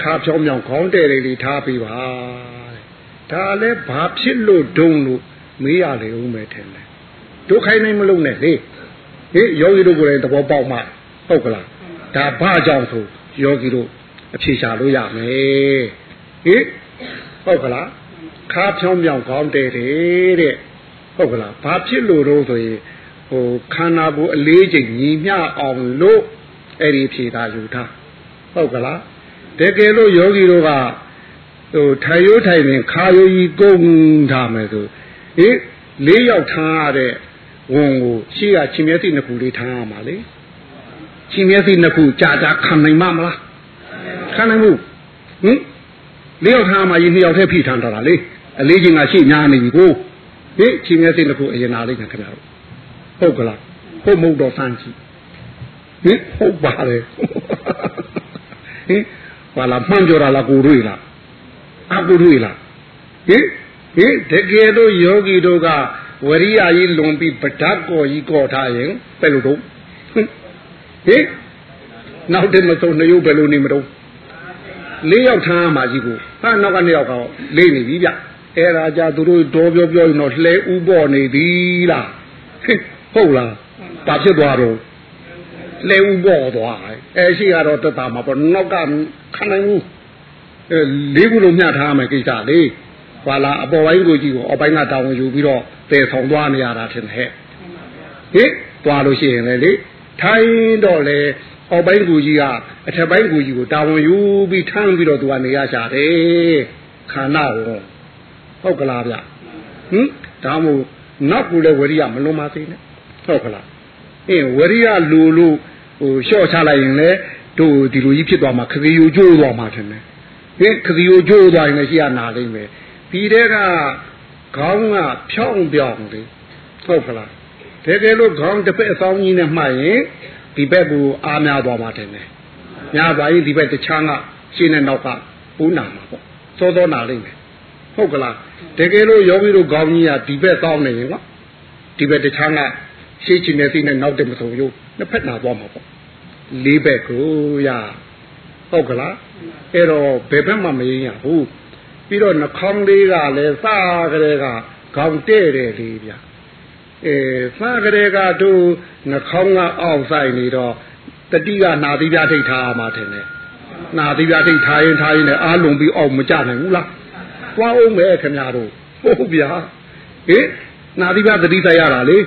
ခါဖြောင်းပြောင်းခေါင်းတဲ့လေးထားပေးပါတဲ့ ဒါလည်းဘာဖြစ်လို့ဒုံလို့မေးရလေဦးမယ်ထင်တယ်ဒုခိုင်းနိုင်မလုံးနဲ့လေဟေးယောဂီတို့ကိုယ်တိုင်သဘောပေါက်မှဟုတ်ကလားဒါဘာကြောင့်ဆိုယောဂီတို့အဖြေရှာလို့ရမယ်ဟေးဟုတ်ကလားခါဖြောင်းပြောင်းကောင်းတယ်တဲ့ဟုတ်ကလားဘာဖြစ်လို့တော့ဆိုရင်ဟိုခန္ဓာကိုယ်အလေးချိန်ညီမျှအောင်လို့အဲ့ဒီဖြေတာယူထားဟုတ်ကလားတကယ်လို့ယောဂီတို့က ဟိုထိုင်ရိုးထိုင်နေခါရိုးကြီးကုန်းထားမယ်ဆိုဟေးလေးယောက်ထားရတဲ့ဝန်ကိုရှေ့ကချင်းမျက်စိနှစ်ခုလေးထားရမှာလေချင်းမျက်စိနှစ်ခုကြာကြာခံနိုင်မှာမလားခံနိုင်ဘူးဟင်လေးယောက်ထားမှကြီးနှစ်ယောက်တည်းဖိထမ်းတာလေအလေးချင်းကရှေ့ညာနေပြီကိုဟင်ချင်းမျက်စိနှစ်ခုအရင်နာလိုက်ခင်ဗျားတို့ဟုတ်ကလားဟုတ်မဟုတ်တော့စမ်းကြည့်ဟင်ဟုတ်ပါလေဟင်ဘာလာမှန်ကြတာလားကိုတွေ့လား အကိုတွေ့လားဟင်ဟင်တကယ်လို့ယောဂီတို့ကဝရိယကြီးလွန်ပြီးပဓာတ်ကော်ကြီးကော်ထားရင်ဘယ်လိုတော့ဟင်နောက်တည်းမစုံနှစ်ရုပ်ဘယ်လိုနေမတော့လေးယောက်ထားမှကြီးကိုဟာနောက်ကနှစ်ယောက်ကလေးနေပြီဗျအဲ့ဒါကြသူတို့တော်ပြောပြောရင်တော့လှဲဥပေါ်နေပြီလားဟုတ်လားဘာဖြစ်သွားတော့လှဲဥပေါ်သွားအဲရှိကတော့တတ်တာမှာပေါ့နောက်ကခနိုင်ဘူးအဲ လေးခုလုံးမျှထားမယ်ကိစ္စလေးဟာလာအပေါ်ပိုင်းကိုကြည့်ကိုအောက်ပိုင်းကတောင်းယူပြီးတော့တည်ဆောင်သွားနေရတာထင်တယ်ဟဲ့သွားလို့ရှိရင်လေလေထိုင်းတော့လေအောက်ပိုင်းကူကြီးကအထက်ပိုင်းကူကြီးကိုတာဝန်ယူပြီးထမ်းပြီးတော့သူကနေရရှာတယ်ခန္ဓာကိုဟုတ်ကလားဗျဟင်ဒါမို့နောက်ကူလည်းဝရိယမလွန်ပါသေးနဲ့ဟုတ်ကလားအင်းဝရိယလူလို့ဟိုလျှော့ချလိုက်ရင်လေတို့ဒီလိုကြီးဖြစ်သွားမှာခရီးယူကျိုးသွားမှာထင်တယ် ဟင်ခရီးယူကျိုးသွားရင်လည်းရှိရနာလိမ့်မယ်ပြီးတဲ့ကခေါင်းကဖြောင်းပြောင်းလေဟုတ်ကလားတကယ်လို့ခေါင်းတစ်ဖက်အဆောင်ကြီးနဲ့မှတ်ရင်ဒီဘက်ကိုအားများသွားမှာတယ်နဲ့များသွားရင်ဒီဘက်တခြားကရှင်းတဲ့နောက်ကပူးနာမှာပေါ့စောစောနာလိမ့်မယ်ဟုတ်ကလားတကယ်လို့ယောဂီတို့ခေါင်းကြီးကဒီဘက်ကောင်းနေရင်ကွာဒီဘက်တခြားကရှေ့ချင်တဲ့စိနဲ့နောက်တယ်မဆုံးရိုးနှစ်ဖက်နာသွားမှာပေါ့လေးဘက်ကိုရ ဟုတ်ကလားအဲ့တော့ဘယ်ဘက်မှမရင်းရဘူးပြီးတော့နှာခေါင်းလေးကလည်းစကလေးကခေါင်းတဲ့တယ်လေးဗျအဲစကလေးကတို့နှာခေါင်းကအောက်ဆိုင်နေတော့တတိကနာသီးပြထိတ်ထားမှထင်တယ်နာသီးပြထိတ်ထားရင်ထားရင်လည်းအားလုံးပြီးအောက်မကြနိုင်ဘူးလားသွားအောင်မယ်ခင်ဗျားတို့ဟုတ်ဗျာဟင်နာသီးပြတတိဆိုင်ရတာလေ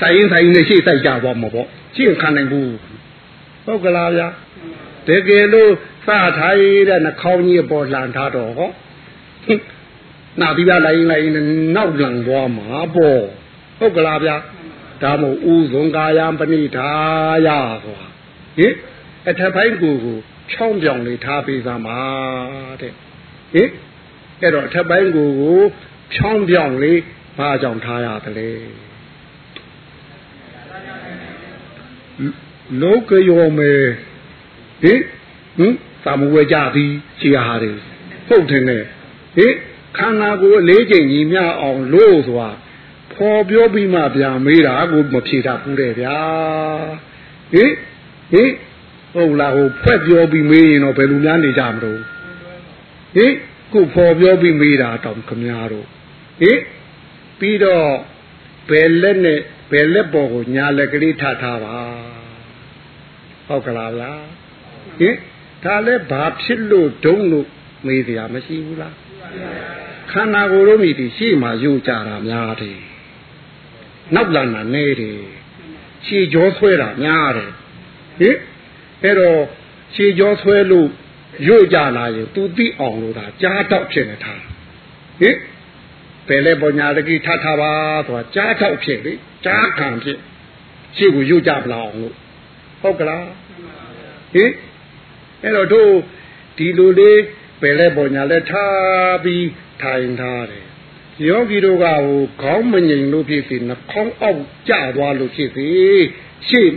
ဆိုင်ရင်ဆိုင်ရင်နဲ့ရှေ့ဆိုင်ကြသွားမှာပေါ့ရှေ့ခံနိုင်ဘူးဟုတ်ကလားဗျာ တကယ်လို့စထားရတဲ့နှာခေါင်းကြီးပေါ်လှန်ထားတော့ဟောနာပြီးသားလိုက်လိုက်နောက်လံသွားမှာပေါ့ဟုတ်ကလားဗျာဒါမို့ဥဇုံကာယံပဏိဒါယဆိုတာဟင်အထက်ပိုင်းကိုကိုချောင်းပြောင်လေးထားပေးသမှာတဲ့ဟင်အဲ့တော့အထက်ပိုင်းကိုကိုချောင်းပြောင်လေးဘာကြောင့်ထားရတယ်လဲလောကယောမေ ဟင်ဟင်သာမဝဲကြသည်ရှိရဟာတယ်ဟုတ်တယ်နဲ့ဟင်ခန္ဓာကိုယ်အလေးချိန်ကြီးမြအောင်လို့ဆိုတာဖော်ပြောပြီးမှပြန်မေးတာကိုမဖြေတတ်ဘူးတဲ့ဗျာဟင်ဟင်ဟုတ်လားဟိုဖွဲ့ပြောပြီးမေးရင်တော့ဘယ်လိုများနေကြမလို့ဟင်ခုဖော်ပြောပြီးမေးတာတောင်ခမများတို့ဟင်ပြီးတော့ဘယ်လက်နဲ့ဘယ်လက်ပေါ်ကိုညာလက်ကလေးထထားပါဟုတ်ကလားဗျာ ဟင်ဒါလည်းဘာဖြစ်လို့ဒုံလို့မေးစရာမရှိဘူးလားခန္ဓာကိုယ်လုံးမြည်ဒီရှေ့မှာယူကြတာများတယ်နောက်လာတာနေတယ်ခြေကြောဆွဲတာများတယ်ဟင်အဲ့တော့ခြေကြောဆွဲလို့ရွကြလာရင်သူသိအောင်လို့ဒါကြားတော့ဖြစ်နေတာဟင်ဘယ်လဲပညာတကိထထပါဆိုတာကြားတော့ဖြစ်လေကြားခံဖြစ်ရှေ့ကိုရွကြပလာအောင်လို့ဟုတ်ကလားဟင် အဲ့တော့တို့ဒီလိုလေးဘယ်လဲပေါ်ညာလဲထားပြီးထိုင်ထားတယ်ယောဂီတို့ကဟိုခေါင်းမငိမ်လို့ဖြစ်စီနှာခေါင်းအောက်ကျသွားလို့ဖြစ်စီရှေ့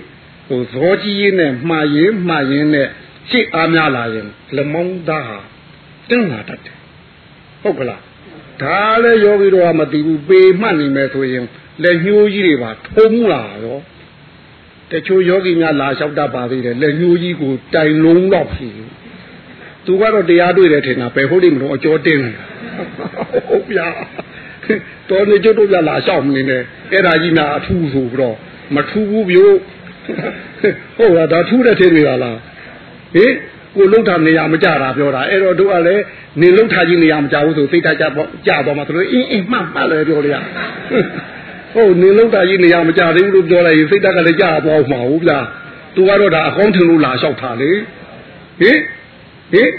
ဟိုဇောကြီးရင်းနဲ့မှားရင်မှားရင်နဲ့ရှေ့အားများလာရင်လက်မောင်းသားဟာတင်းလာတတ်တယ်ဟုတ်ကလားဒါလည်းယောဂီတို့ကမသိဘူးပေမှတ်နေမယ်ဆိုရင်လက်ညှိုးကြီးတွေပါထုံးလာရော တချို့ယောဂီများလာလျှောက်တတ်ပါသေးတယ်လက်ညှိုးကြီးကိုတိုင်လုံးတော့ဖြစ်သူကတော့တရားတွေ့တယ်ထင်တာဘယ်ဟုတ်လိမ့်မလို့အကျော်တင်းဟုတ်ပြတော်နေကျွတ်တို့ပြလာလျှောက်နေတယ်အဲ့ဒါကြီးနာအထူးဆိုပြီးတော့မထူးဘူးပြောဟုတ်လားဒါထူးတဲ့ထင်နေတာလားဟင်ကိုလှုပ်တာနေရာမကြတာပြောတာအဲ့တော့တို့ကလည်းနေလှုပ်တာကြီးနေရာမကြဘူးဆိုသိတတ်ကြပေါ့ကြတော့မှသူတို့အင်းအင်းမှတ်မှတ်လဲပြောလေရ ဟုတ်နေလှုပ်တာကြီးနေရာမကြသေးဘူးလို့ပြောလိုက်ရင်စိတ်ဓာတ်ကလည်းကြသွားမှာဟုတ်ဗျာသူကတော့ဒါအကောင်းထင်လို့လာလျှောက်တာလေဟင်ဟင်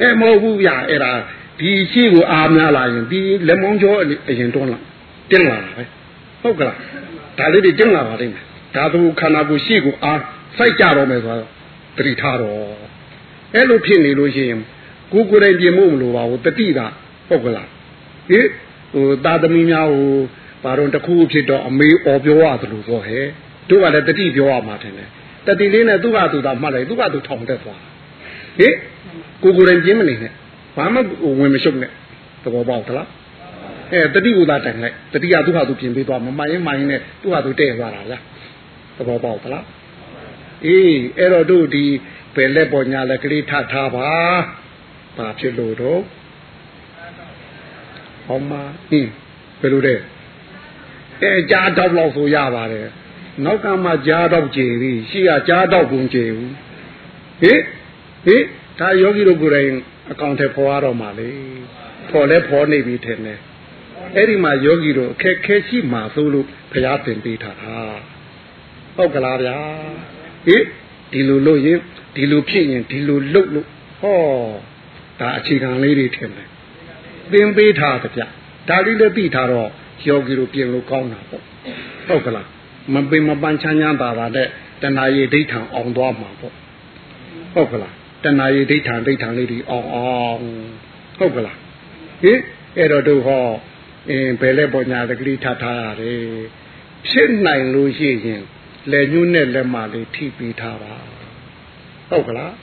အဲမဟုတ်ဘူးဗျာအဲ့ဒါဒီရှိကိုအားများလာရင်ဒီလက်မောင်းကျော်အရင်တွန်းလာတင်းလာတာပဲဟုတ်ကလားဒါလေးတွေတင်းလာပါလိမ့်မယ်ဒါသူခန္ဓာကိုယ်ရှိကိုအားစိုက်ကြတော့မယ်ဆိုတော့တတိထားတော့အဲ့လိုဖြစ်နေလို့ရှိရင်ကိုကိုယ်တိုင်ပြင်ဖို့မလိုပါဘူးတတိတာဟုတ်ကလားဟိဟိုသာသမီများဟို ဘာတော့တခုဖြစ်တော့အမေអော်ပြောရတယ်လို့ဆိုဟဲ့တို့ကလည်းတတိပြောရမှာထင်တယ်တတိလေးနဲ့သူ့ကသူသာမှတ်လိုက်သူ့ကသူထောင်တက်သွားဟိကိုကိုယ်တိုင်ပြင်းမနေနဲ့ဘာမှဝင်မရှုပ်နဲ့သဘောပေါက်သလားအဲတတိဥသာတိုင်လိုက်တတိယသူ့ဟာသူပြင်ပေးသွားမမှန်ရင်မှန်ရင်နဲ့သူ့ဟာသူတဲ့သွားတာလားသဘောပေါက်သလားအေးအဲ့တော့တို့ဒီဘယ်လက်ပေါ်ညာလက်ကလေးထထားပါဘာဖြစ်လို့တော့ဟောမအင်းဘယ်လိုတဲ့ အဲကြားတော့လောက်ဆိုရပါတယ်နောက်ကမှကြားတော့ကြည်ပြီရှိကကြားတော့ကုန်ကြည်ဘူးဟိဟိဒါယောဂီတို့ကိုယ်တိုင်အကောင့်ထဲပေါ်ရတော့မှလေပေါ်လဲပေါ်နေပြီထင်တယ်အဲ့ဒီမှာယောဂီတို့အခက်ခဲရှိမှဆိုလို့ဘုရားသင်ပေးထားတာဟုတ်ကလားဗျာဟိဒီလိုလို့ရင်ဒီလိုဖြစ်ရင်ဒီလိုလှုပ်လို့ဟောဒါအခြေခံလေးတွေထင်တယ်သင်ပေးထားကြဗျဒါလေးလည်းသိထားတော့ ယောဂီတို့ပြင်လို့ကောင်းတာပေါ့ဟုတ်ကလားမပင်မပန်းချမ်းချမ်းသာသာတဲ့တဏှာရည်ဒိဋ္ဌံအောင်သွားမှာပေါ့ဟုတ်ကလားတဏှာရည်ဒိဋ္ဌံဒိဋ္ဌံလေးဒီအောင်အောင်ဟုတ်ကလားဟင်အဲ့တော့တို့ဟောအင်းဘယ်လဲပေါ်ညာတကလေးထထားရတယ်ဖြစ်နိုင်လို့ရှိရင်လက်ညှိုးနဲ့လက်မလေးထိပြီးထားပါဟုတ်ကလား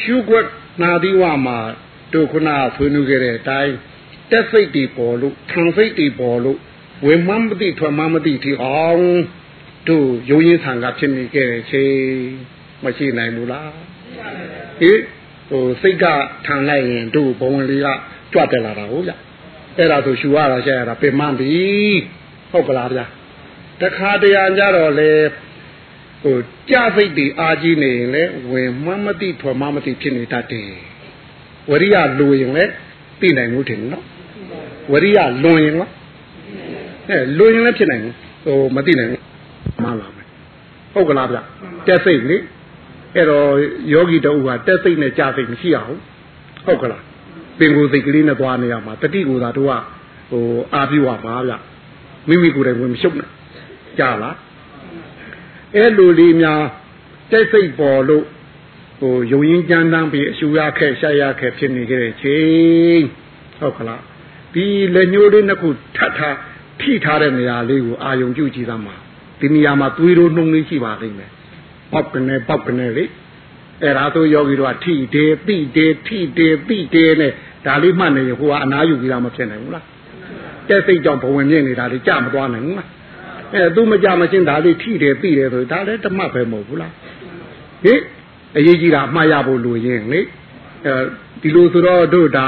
ရှုွက်နာသီဝမှာတို့ခုနဆွေးနွေးခဲ့တဲ့အတိုင်း တက်စိတ်တွေပေါ်လို့ခံစိတ်တွေပေါ်လို့ဝေမမသိထွက်မမသိထီအောင်တို့ရုံရင်းဆံကဖြစ်နေခဲ့တဲ့ချိန်မရှိနိုင်ဘူးလားဟိဟိုစိတ်ကထန်လိုက်ရင်တို့ဘဝလေးကကြွတက်လာတာဟုတ်ကြအဲ့ဒါဆိုရှူရတာရှာရတာပင်မပြီဟုတ်ကလားဗျာတခါတရံကြတော့လေဟိုကြစိတ်တွေအာကြီးနေရင်လေဝင်မမသိထွက်မမသိဖြစ်နေတတ်တယ်ဝရိယလိုရင်လေသိနိုင်မှုတင်နော် ဝရိယလွန်ရင်နော်အဲလွန်ရင်လည်းဖြစ်နိုင်ဘူးဟိုမသိနိုင်ဘူးမှန်ပါမယ်ဟုတ်ကလားဗျတက်စိတ်လေအဲ့တော့ယောဂီတူဟာတက်စိတ်နဲ့ကြာစိတ်မရှိအောင်ဟုတ်ကလားပင်ကိုယ်စိတ်ကလေးနဲ့သွားနေရမှာတတိကိုသာတို့ကဟိုအာပြုရမှာဗျမိမိကိုယ်တိုင်ဝင်မရှုပ်နဲ့ကြာလားအဲ့လိုလေးများတက်စိတ်ပေါ်လို့ဟိုယုံရင်ကြမ်းတမ်းပြီးအရှူရခဲ့ရှာရခဲ့ဖြစ်နေကြတဲ့ချိန်ဟုတ်ကလား ဒီလက်ညှိုးလေးနှစ်ခုထပ်ထားထိထားတဲ့နေရာလေးကိုအာယုံပြုကြည့်သမှာဒီနေရာမှာသွေးတို့နှုံလေးရှိပါလိမ့်မယ်ပေါက်ကနေပေါက်ကနေလေအဲ့ဒါဆိုယောဂီတို့ကထိတယ်ပိတယ်ထိတယ်ပိတယ်နဲ့ဒါလေးမှတ်နေရင်ဟိုကအနာယူပြီးတော့မဖြစ်နိုင်ဘူးလားတဲ့စိတ်ကြောင့်ဘဝင်မြင့်နေတာလေးကြမသွားနိုင်ဘူးလားအဲသူမကြမချင်းဒါလေးထိတယ်ပြီးတယ်ဆိုဒါလည်းတမတ်ပဲမဟုတ်ဘူးလားဟင်အရေးကြီးတာအမှားရဖို့လိုရင်လေအဲဒီလိုဆိုတော့တို့ဒါ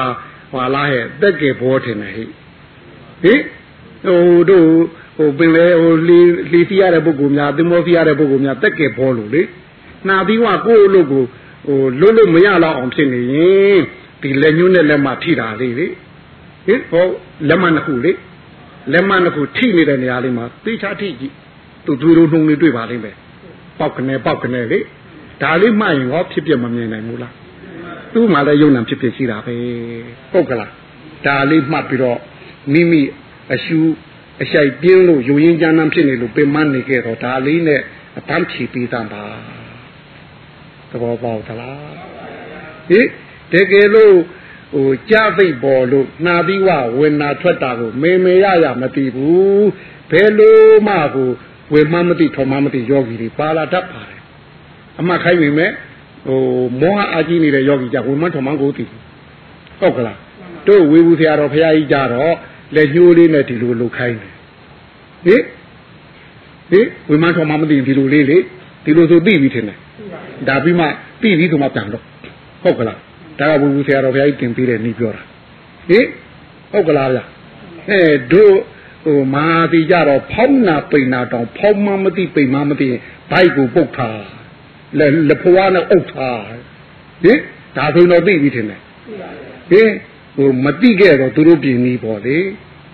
ဟွာလားဟဲ့တက်ကယ်ဘောထင်တယ်ဟိဟင်ဟိုတို့ဟိုပင်လေဟိုလီလီစီရတဲ့ပုဂ္ဂိုလ်များသင်္ဘောစီရတဲ့ပုဂ္ဂိုလ်များတက်ကယ်ဘောလို့လေနာပြီးကကိုယ့်အလုပ်ကိုဟိုလွတ်လို့မရတော့အောင်ဖြစ်နေရင်ဒီလက်ညှိုးနဲ့လက်မထိတာလေးလေဟင်ဟောလက်မနှစ်ခုလေလက်မနှစ်ခုထိနေတဲ့နေရာလေးမှာသိချထိကြည့်သူသူတို့နှုံလေးတွေ့ပါလိမ့်မယ်ပေါက်ကနေပေါက်ကနေလေဒါလေးမှရင်ဟောဖြစ်ပြမမြင်နိုင်ဘူးလား သူ့မှာလည်းယုံနာဖြစ်ဖြစ်ရှိတာပဲဟုတ်ကလားဒါလေးမှတ်ပြီးတော့မိမိအရှူအရှိုက်ပြင်းလို့ယူရင်းကြမ်းတမ်းဖြစ်နေလို့ပင်မနေခဲ့တော့ဒါလေးနဲ့အတန်းဖြီပြီးသားပါသဘောပေါက်သလားဟိတကယ်လို့ဟိုကြသိပ်ပေါ်လို့နှာပြီးဝဝေနာထွက်တာကိုမေမေရရမသိဘူးဘယ်လိုမှကိုဝေမမသိထော်မမသိယောဂီတွေပါလာတတ်ပါတယ်အမှတ်ခိုင်းမိမယ် ဟိုမောဟအာကြီးနေတဲ့ယောဂီကြဝေမထော်မကိုသိဟုတ်ကလားတို့ဝေဘူးဆရာတော်ဖရာကြီးကြတော့လက်ညှိုးလေးနဲ့ဒီလိုလှုပ်ခိုင်းတယ်ဟိဟိဝေမထော်မမသိဒီလိုလေးလေဒီလိုဆိုသိပြီထင်တယ်ဒါပြီးမှသိပြီဆိုမှပြန်တော့ဟုတ်ကလားဒါကဘူဘူးဆရာတော်ဘုရားကြီးတင်ပေးတဲ့နေပြောတာဟိဟုတ်ကလားဗျအဲတို့ဟိုမာတိကြတော့ဖောင်းနာပိန်နာတောင်ဖောင်းမမသိပိန်မမသိဘိုက်ကိုပုတ်ထား လက်ဖွားနဲ့အုပ်ထားဟင်ဒါဆိုရင်တော့သိပြီထင်တယ်ဟင်ဟိုမသိခဲ့တော့သူတို့ပြင်ပြီးပေါ့လေ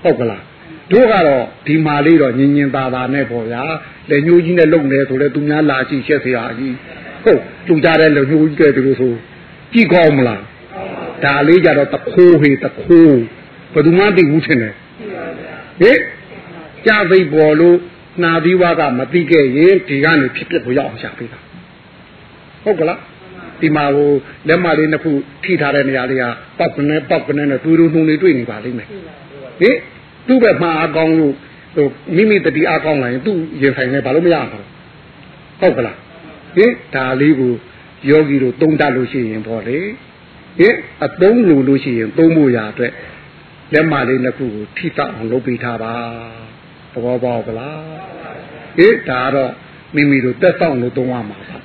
ဟုတ်ကလားတို့ကတော့ဒီမာလေးတော့ညင်ညင်သာသာနဲ့ပေါ့ဗျာလက်ညှိုးကြီးနဲ့လုံနေဆိုတော့သူများလာကြည့်ရှက်စရာကြီးဟုတ်လူကြတဲ့လက်ညှိုးကြီးကဲသူတို့ဆိုကြည့်ကောင်းမလားဒါလေးကြတော့တခိုးဟေတခိုးဘယ်သူမှသိဘူးထင်တယ်ဟင်ကြသိပေါ်လို့နာသီးဝါကမသိခဲ့ရင်ဒီကနေဖြစ်ဖြစ်ကိုရောက်အောင်ရှာပေးတာ ဟုတ်ကလားဒီမှာဟိုလက်မလေးနှစ်ခုထိထားတဲ့နေရာလေးကပောက်ကနေပောက်ကနေနဲ့တူတူနှုံနေတွေ့နေပါလိမ့်မယ်ဟင်သူ့ဘက်မှာအကောင်းလို့ဟိုမိမိတတိအကောင်းလာရင်သူ့ရင်ဆိုင်နေဘာလို့မရအောင်ဟုတ်ကလားဟင်ဒါလေးကိုယောဂီတို့သုံးတတ်လို့ရှိရင်ပေါ့လေဟင်အသုံးလို့လို့ရှိရင်သုံးဖို့ရအတွက်လက်မလေးနှစ်ခုကိုထိတောက်အောင်လုပ်ပေးထားပါသဘောပေါက်ကလားဟင်ဒါတော့မိမိတို့တက်ဆောင်လို့သုံးရမှာပါ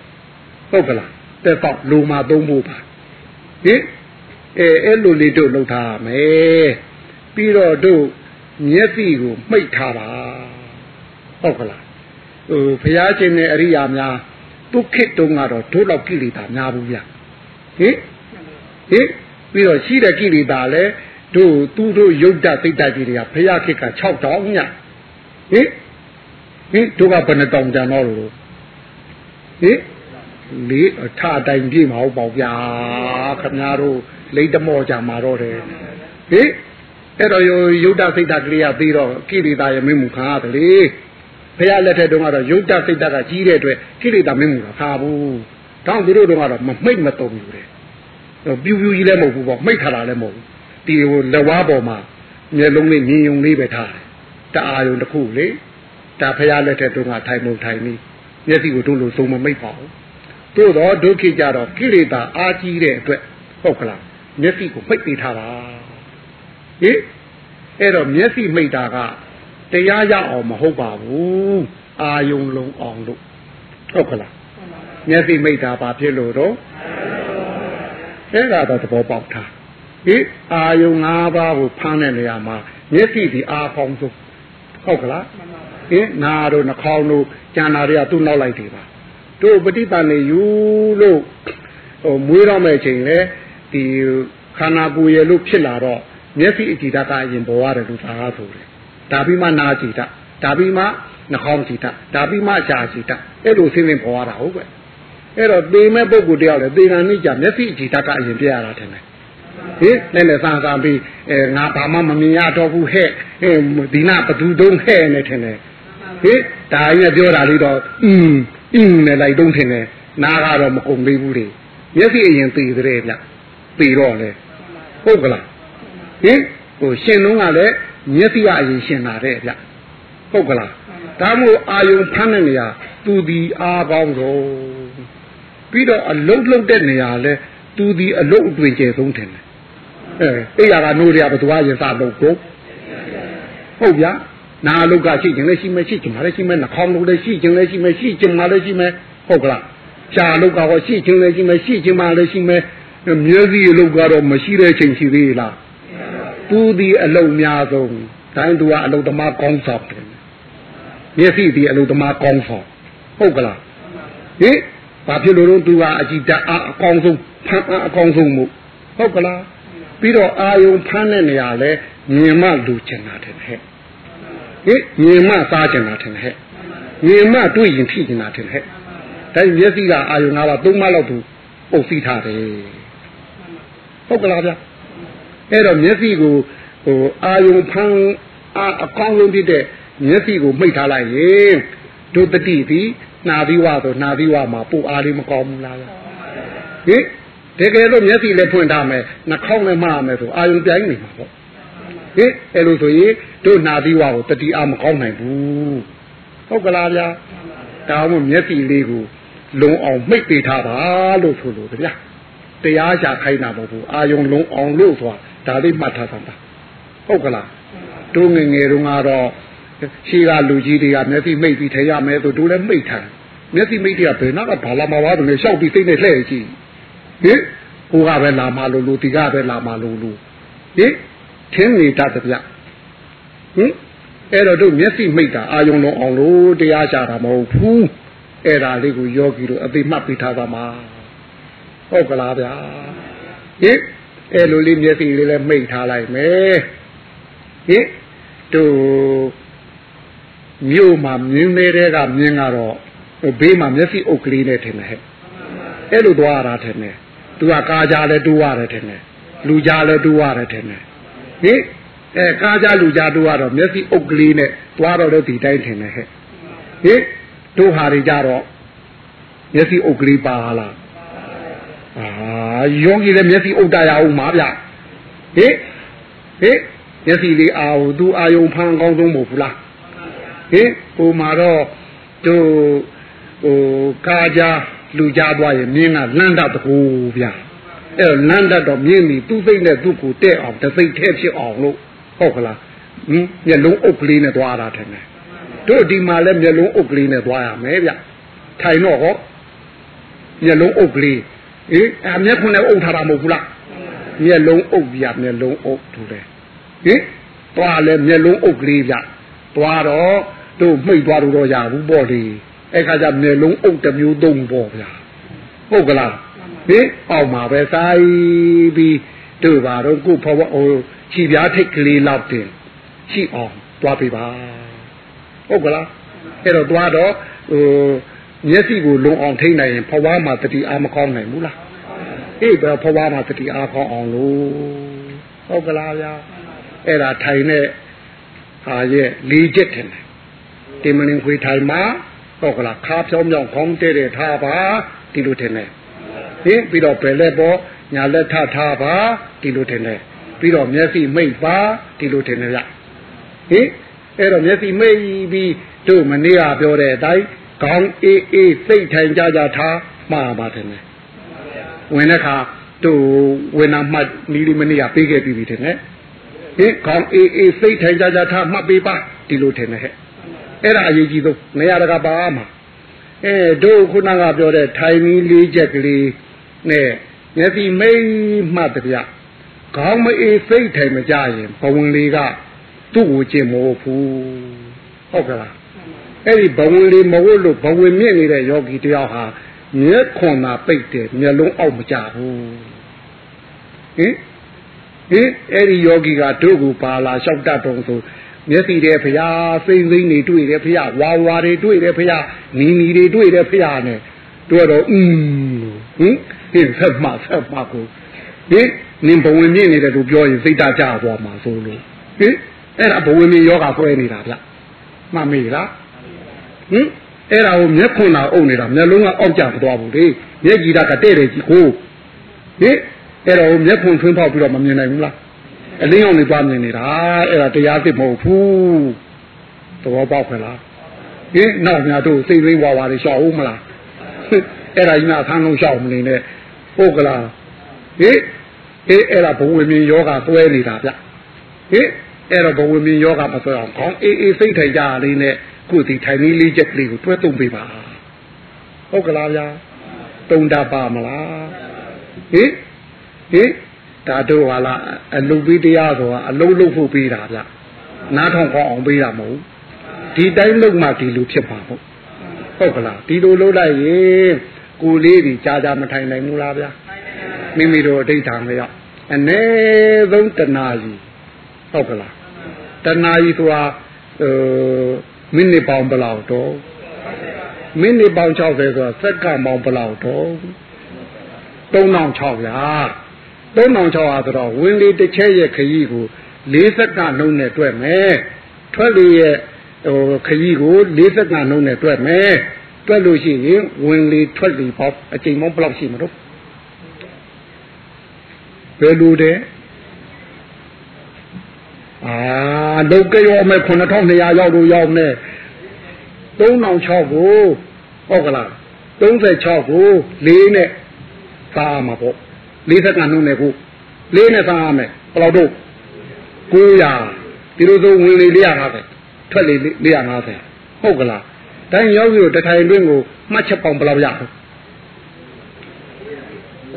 ဟုတ်ကလားတက်ဆောင်လိုမှသုံးဖို့ပါဟင်အဲအဲ့လိုလေးတို့လုပ်ထားမယ်ပြီးတော့တို့မျက်စိကိုမှိတ်ထားပါဟုတ်ကလားဟိုဘုရားရှင်နဲ့အရိယာများသူခေတ်တုန်းကတော့တို့လောက်ကိလေသာများဘူးဗျဟင်ဟင်ပြီးတော့ရှိတဲ့ကိလေသာလဲတို့သူတို့ယုတ်တသိတ္တကြီးတွေကဘုရားခေတ်က6တောင်ညဟင်ဟင်တို့ကဘယ်နှတောင်ကြံတော့လို့ဟင် လေးအထအတိုင်းပြေးမဟုတ်ပေါ့ဗျာခမများတို့လိမ့်တမော့ကြမှာတော့တယ်ဟင်အဲ့တော့ယုတ်တစိတ်တကလေးကပြီးတော့ကိလေသာရမင်းမူခါရတယ်လေဘုရားလက်ထက်တုန်းကတော့ယုတ်တစိတ်တကကြီးတဲ့အတွက်ကိလေသာမင်းမူတာခါဘူးတောင်းသူတို့တုန်းကတော့မမိတ်မတုံဘူးတဲ့ပြူပြူကြီးလည်းမဟုတ်ဘူးပေါ့မိတ်ထားတာလည်းမဟုတ်ဘူးဒီဟိုလက်ဝါးပေါ်မှာမျက်လုံးလေးမြင်ယုံလေးပဲထားတယ်တအားယုံတစ်ခုလေဒါဖရာလက်ထက်တုန်းကထိုင်မုံထိုင်နေမျက်စိကိုတို့လိုစုံမမိတ်ပါဘူး တို့တော့ဒုက္ခကြတော့ကိလေသာအာကြီးတဲ့အတွက်ဟုတ်ကလားမျက်စိကိုမိတ်ပေးထားတာဟင်အဲ့တော့မျက်စိမိတ်တာကတရားရအောင်မဟုတ်ပါဘူးအာယုံလုံးအောင်လို့ဟုတ်ကလားမျက်စိမိတ်တာဘာဖြစ်လို့တော့အဲ့ဒါတော့သဘောပေါက်တာဟိအာယုံ၅ပါးကိုဖမ်းတဲ့နေရာမှာမျက်စိဒီအာဖောင်းဆုံးဟုတ်ကလားဟင်နာတို့နှာခေါင်းတို့ကြံနာတွေကသူ့နောက်လိုက်တွေပါ တို့ပฏิပန်နေယူလို့ဟိုမွေးတော့မဲ့ချိန်လေဒီခန္ဓာကိုယ်ရဲ့လို့ဖြစ်လာတော့မျက်စိအကြည့်တတ်ကအရင်ပေါ်ရတယ်လို့သာဆိုတယ်ဒါပြီးမှနာကြည့်တတ်ဒါပြီးမှနှာခေါင်းကြည့်တတ်ဒါပြီးမှရှားကြည့်တတ်အဲ့လိုဆင်းဆင်းပေါ်ရတာဟုတ်ပဲအဲ့တော့သေမဲ့ပုဂ္ဂိုလ်တယောက်လေသေကံနိကြမျက်စိအကြည့်တတ်ကအရင်ပြရတာထင်တယ်ဟင်လည်းလည်းစားစားပြီးအဲငါဘာမှမမြင်ရတော့ဘူးဟဲ့ဒီနာဘသူတုံးဟဲ့နေထင်တယ်ဟင်ဒါကြီးပြောတာလေးတော့အင်း အင်းနဲ့လိုက်တုံးထင်တယ်နားကတော့မကုန်သေးဘူးလေမျက်စိအရင်သေတဲ့ဗျသေတော့လေဟုတ်ကလားဟင်ဟိုရှင်လုံးကလည်းမျက်စိကအရင်ရှင်လာတဲ့ဗျဟုတ်ကလားဒါမို့အာယုံဖမ်းတဲ့နေရာသူဒီအားကောင်းဆုံးပြီးတော့အလုတ်လုတ်တဲ့နေရာလဲသူဒီအလုတ်အတွင်ကျဲဆုံးတယ်ဟအဲအိယာကနိုးရဘသူကရင်စားလို့ကိုဟုတ်ဗျာ နာလုတ်ကရှိခြင်းလည်းရှိမယ်ရှိခြင်းလည်းရှိမယ်နှာခေါင်းလုတ်လည်းရှိခြင်းလည်းရှိမယ်ရှိခြင်းလည်းရှိမယ်ဟုတ်ကလားရှာလုတ်ကဟောရှိခြင်းလည်းရှိမယ်ရှိခြင်းလည်းရှိမယ်မျက်စိလုတ်ကတော့မရှိတဲ့ချိန်ရှိသေးလားသူဒီအလုံးများဆုံးတိုင်းသူကအလုံးသမားကောင်းဆောင်တယ်မျက်စိဒီအလုံးသမားကောင်းဆောင်ဟုတ်ကလားဟင်ဘာဖြစ်လို့တော့သူကအကြည့်တအားအကောင်းဆုံးဖမ်းအကောင်းဆုံးမို့ဟုတ်ကလားပြီးတော့အာယုံဖမ်းတဲ့နေရာလဲမြင်မှလူချင်တာတဲ့ဟဲ့ ဟင်မြင်မှစားချင်တာတဲ့ဟဲ့မြင်မှတွေ့ရင်ဖြစ်ချင်တာတဲ့ဟဲ့ဒါမျက်စိကအာယုံငါးပါးသုံးပါးလောက်သူပုတ်စီထားတယ်ဟုတ်ကလားဗျအဲ့တော့မျက်စိကိုဟိုအာယုံဖမ်းအာအကောင်းဆုံးဖြစ်တဲ့မျက်စိကိုမှိတ်ထားလိုက်ရင်ဒုတတိသည်နာသီဝဆိုနာသီဝမှာပူအားလေးမကောင်းဘူးလားဟင်တကယ်လို့မျက်စိလည်းဖွင့်ထားမယ်နှာခေါင်းလည်းမှားမယ်ဆိုအာယုံပြိုင်နေမှာပေါ့ ဟင်အဲ့လိုဆိုရင်တို့နာသီဝကိုတတိအားမကောင်းနိုင်ဘူးဟုတ်ကလားဗျာဒါမှမျက်စိလေးကိုလုံအောင်မိတ်ပေးထားပါလို့ဆိုလို့ဗျာတရားရှာခိုင်းတာမဟုတ်ဘူးအာယုံလုံအောင်လို့ဆိုတာဒါလေးမှတ်ထားသမ်းပါဟုတ်ကလားတို့ငငယ်တုန်းကတော့ရှိကလူကြီးတွေကမျက်စိမိတ်ပြီးထရမယ်ဆိုတို့လည်းမိတ်ထားမျက်စိမိတ်တွေကဘယ်နာကဘာလာမဝါတယ်ရှောက်ပြီးစိတ်နဲ့လှည့်ကြည့်ဟင်ဟိုကပဲလာမလို့လို့ဒီကပဲလာမလို့လို့ဟင် ထင်းနေတတ်ကြဟင်အဲ့တော့တို့မျက်စိမိတ်တာအာယုံလုံးအောင်လို့တရားရှာတာမဟုတ်ဘူးအဲ့ဒါလေးကိုယောဂီတို့အသိမှတ်ပြီးထားပါမှာဟုတ်ကလားဗျာဟင်အဲ့လိုလေးမျက်စိလေးလည်းမိတ်ထားလိုက်မယ်ဟင်တို့မြို့မှာမြင်းနေတဲ့ကမြင်းကတော့ဘေးမှာမျက်စိအုပ်ကလေးနဲ့ထင်တယ်ဟဲ့အဲ့လိုသွားရတာထင်တယ်သူကကားကြလဲတူရတယ်ထင်တယ်လူကြလဲတူရတယ်ထင်တယ် ဟင်အဲကားကြလူကြတူရတော့မျက်စိအုပ်ကလေးနဲ့သွားတော့ဒီတိုင်းထင်တယ်ဟဲ့ဟင်တို့ဟာတွေကြတော့မျက်စိအုပ်ကလေးပါလားအာယောဂီလည်းမျက်စိအုပ်တရအောင်ပါဗျဟင်ဟင်မျက်စိလေးအာဟုသူအာယုံဖန်ကောင်းဆုံးမဟုတ်ဘူးလားဟင်ဟိုမှာတော့တို့ဟိုကာကြလူကြသွားရင်မြင်းကလန့်တတ်တကူဗျာ အဲ့တော့လန့်တတ်တော့မြင်းဒီသူ့စိတ်နဲ့သူ့ကိုတဲ့အောင်တစိတ်ထဲဖြစ်အောင်လို့ဟုတ်ကလားဟင်မျက်လုံးအုပ်ကလေးနဲ့သွားတာထင်တယ်တို့ဒီမှာလည်းမျက်လုံးအုပ်ကလေးနဲ့သွားရမယ်ဗျထိုင်တော့ဟောမျက်လုံးအုပ်ကလေးအေးအမျက်ခွန်းနဲ့အုပ်ထားတာမဟုတ်ဘူးလားမျက်လုံးအုပ်ပြမျက်လုံးအုပ်ထူတယ်ဟင်သွားလဲမျက်လုံးအုပ်ကလေးဗျသွားတော့တို့မှိတ်သွားလို့တော့ရဘူးပေါ့လေအဲ့ခါကျမျက်လုံးအုပ်တစ်မျိုးသုံးပေါ့ဗျာဟုတ်ကလား ဟင်အောက်မှာပဲဆိုင်ပြီးတို့ပါတော့ကိုဖော်ဟိုခြေပြားထိတ်ကလေးလောက်တင်ရှိအောင်သွားပြပါဟုတ်ကလားအဲ့တော့သွားတော့ဟိုမျက်စိကိုလုံအောင်ထိနိုင်ရင်ဖွားမှာတတိအားမကောင်းနိုင်ဘူးလားအေးပဲဖွားမှာတတိအားကောင်းအောင်လို့ဟုတ်ကလားဗျာအဲ့ဒါထိုင်တဲ့ဟာရဲ့လေးချက်ထင်တယ်တင်မလင်ခွေထိုင်မှာဟုတ်ကလားခါဖြောင်းဖြောင်းခေါင်းတဲ့တဲ့ထားပါဒီလိုထင်တယ် ဟင်ပြီးတော့ဘယ်လက်ပေါ်ညာလက်ထထားပါဒီလိုထင်တယ်ပြီးတော့မျက်စိမိတ်ပါဒီလိုထင်တယ်ဗျဟင်အဲ့တော့မျက်စိမိတ်ပြီးတို့မနေ့ကပြောတဲ့အတိုင်းကောင်းအေးအေးစိတ်ထိုင်ကြကြထားမှားပါတယ်နဲ့ဝင်တဲ့ခါတို့ဝင်နာမှတ်နီးလေးမနေ့ကပေးခဲ့ပြီးပြီတဲ့နဲ့ဟင်ကောင်းအေးအေးစိတ်ထိုင်ကြကြထားမှတ်ပေးပါဒီလိုထင်တယ်ဟဲ့အဲ့ဒါအရေးကြီးဆုံးနေရာတကာပါမှာအဲတို့ခုနကပြောတဲ့ထိုင်ပြီးလေးချက်ကလေး နဲ့မျက်စိမိတ်မှတ်တပြခေါင်းမအေးစိတ်ထိုင်မကြရင်ဘဝင်လေးကသူ့ကိုကျင့်မဟုတ်ဘူးဟုတ်ကလားအဲ့ဒီဘဝင်လေးမဝတ်လို့ဘဝင်မြင့်နေတဲ့ယောဂီတယောက်ဟာမျက်ခွန်သာပိတ်တယ်မျက်လုံးအောက်မကြဘူးဟင်ဟင်အဲ့ဒီယောဂီကတို့ကိုပါလာလျှောက်တတ်တော့ဆိုမျက်စိတဲ့ဖရာစိမ့်စိမ့်နေတွေ့တယ်ဖရာဝါဝါတွေတွေ့တယ်ဖရာနီနီတွေတွေ့တယ်ဖရာနဲ့တို့တော့อืมဟင် ဒီဆက်မှဆက်မှကိုဟင်နင်ဘဝင်မြင့်နေတယ်သူပြောရင်စိတ်တကြသွားမှာဆိုလို့ဟင်အဲ့ဒါဘဝင်မြင့်ယောဂဆွဲနေတာဗျမှတ်မိလားဟင်အဲ့ဒါကိုမျက်ခွန်သာအုပ်နေတာမျက်လုံးကအောက်ကျမသွားဘူးလေမျက်ကြည်တာကတဲ့တယ်ကြီးကိုဟင်အဲ့တော့မျက်ခွန်ထွင်းပေါက်ပြီးတော့မမြင်နိုင်ဘူးလားအလင်းအောင်နေသွားမြင်နေတာအဲ့ဒါတရားသိမဟုတ်ဘူးသဘောပေါက်ခလားဟင်နောက်များတို့စိတ်ရင်းဝါဝါတွေရှောက်ဦးမလားအဲ့ဒါကြီးများဆန်းလုံးရှောက်မနေနဲ့ ဟုတ်ကလားဟင်ဟအေးအဲ့ဒါဘဝမြင်ယောဂသွဲနေတာဗျဟင်အဲ့တော့ဘဝမြင်ယောဂမဆွဲအောင်ခေါင်းအေးအေးစိတ်ထိုင်ကြလေးနဲ့ခုဒီထိုင်လေးလေးချက်ကလေးကိုတွဲသုံးပေးပါဟုတ်ကလားဗျာတုံတာပါမလားဟင်ဟင်ဒါတို့ဟာလားအလုပေးတရားဆိုတာအလုံးလုံးဖို့ပေးတာဗျနားထောင်ကောင်းအောင်ပေးတာမဟုတ်ဒီတိုင်းလုံးမှဒီလိုဖြစ်ပါဟုတ်ဟုတ်ကလားဒီလိုလုပ်လိုက်ရင် ကိုလေးတွေကြာကြာမထိုင်နိုင်ဘူးလားဗျာမိမိတို့အဋ္ဌာန်လျောက်အ ਨੇ ဆုံးတနာကြီးဟုတ်ကလားတနာကြီးဆိုတာဟိုမိနစ်ပေါင်းဘယ်လောက်တော့မိနစ်ပေါင်း60ဆိုတာစက္ကန့်ပေါင်းဘယ်လောက်တော့3600 3600ဆိုတော့ဝင်လေတစ်ချက်ရဲ့ခရီးကို4စက္ကန့်နှုန်းနဲ့တွက်မယ်ထွက်လေရဲ့ဟိုခရီးကို4စက္ကန့်နှုန်းနဲ့တွက်မယ် တွက်လို့ရှိရင်ဝင်လေထွက်လေပေါင်းအချိန်ပေါင်းဘယ်လောက်ရှိမလို့ဘယ်လိုတဲ့အာလောကရောမဲ့9200ရောက်လို့ရောက်နေ3006ကိုဟုတ်ကလား36ကို4နဲ့စားမှာပေါ့4စက္ကန့်နှုန်းနဲ့ကို4နဲ့စားရမယ်ဘယ်လောက်တော့900ဒီလိုဆိုဝင်လေ450ထွက်လေ450ဟုတ်ကလား တိုင်းရောက်ပြီးတော့တထိုင်တွင်းကိုမှတ်ချက်ပေါင်းဘယ်လောက်ရအောင်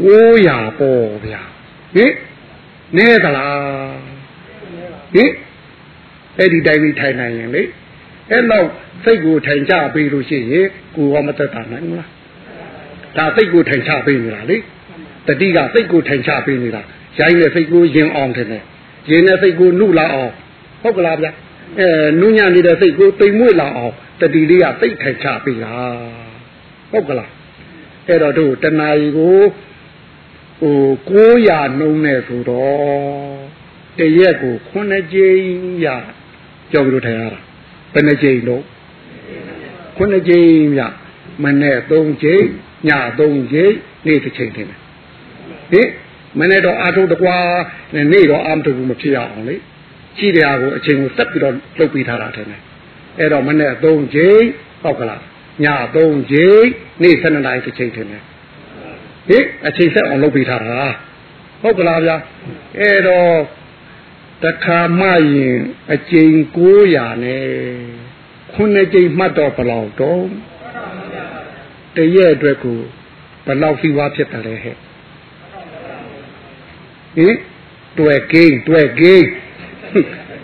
900ပေါ့ဗျာဟင်နဲသလားဟင်အဲ့ဒီတိုင်းပြီးထိုင်နိုင်ရင်လေအဲ့တော့စိတ်ကိုထိုင်ချပေးလို့ရှိရင်ကိုယ်ကမသက်သာနိုင်ဘူးလားဒါစိတ်ကိုထိုင်ချပေးနေတာလေတတိကစိတ်ကိုထိုင်ချပေးနေတာရိုင်းနဲ့စိတ်ကိုရင်အောင်တယ်နဲ့ရင်နဲ့စိတ်ကိုနှုလာအောင်ဟုတ်ကလားဗျ အဲနုညံ့နေတဲ့စိတ်ကိုတိမ်မွေ့လာအောင်တတိလေးကစိတ်ထိုင်ချပေးတာဟုတ်ကလားအဲ့တော့တို့တဏှာကြီးကိုဟို900နှုံးနဲ့ဆိုတော့တရက်ကို9ကြိမ်ရကြောက်ပြီးတော့ထိုင်ရတာဘယ်နှကြိမ်တော့9ကြိမ်ရမနေ့3ကြိမ်ည3ကြိမ်နေ့တစ်ချိန်တင်တယ်ဟင်မနေ့တော့အာထုတကွာနေ့တော့အာမထုဘူးမဖြစ်ရအောင်လေ ရှိတရားကိုအချိန်ကိုစက်ပြီးတော့လှုပ်ပြီးထားတာတယ်အဲ့တော့မနေ့3ကြိမ်ဟုတ်ကလားည3ကြိမ်နေ့7နာရီတစ်ချိန်တင်တယ်ဟင်အချိန်ဆက်အောင်လုပ်ပေးထားတာဟုတ်ကလားဗျာအဲ့တော့တခါမှရင်အကျိန်900နဲ့ခုနှစ်ကြိမ်မှတ်တော့ဘယ်လောက်တော့တရက်အတွက်ကိုဘယ်လောက်စီဝါဖြစ်တယ်လဲဟဲ့ဟင်တွေ့ကိန်းတွေ့ကိန်း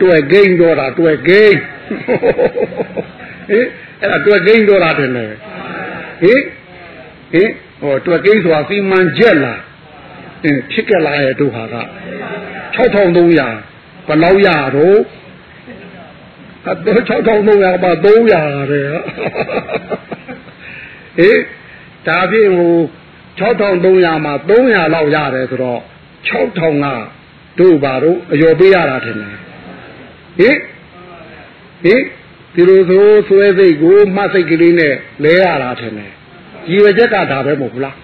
တွေ့ကိန်းတော့တာတွေ့ကိန်းဟင်အဲ့ဒါတွေ့ကိန်းတော့တာတယ်လေဟင်ဟင်ဟောတွေ့ကိန်းဆိုတာစီမံချက်လားအင်းဖြစ်ကြလာရဲ့တို့ဟာက6300ဘယ်လောက်ရတော့အတော့6300ပါ300ရတယ်ဟေးဒါဖြင့်ဟို6300မှာ300လောက်ရတယ်ဆိုတော့6000က တို့ပါတော့အယောပေးရတာထင်တယ်ဟေးဟေးဒီလိုဆိုဆွဲစိတ်ကိုမှတ်စိတ်ကလေးနဲ့လဲရတာထင်တယ်ရည်ရွယ်ချက်ကဒါပဲမဟုတ်ဘူးလား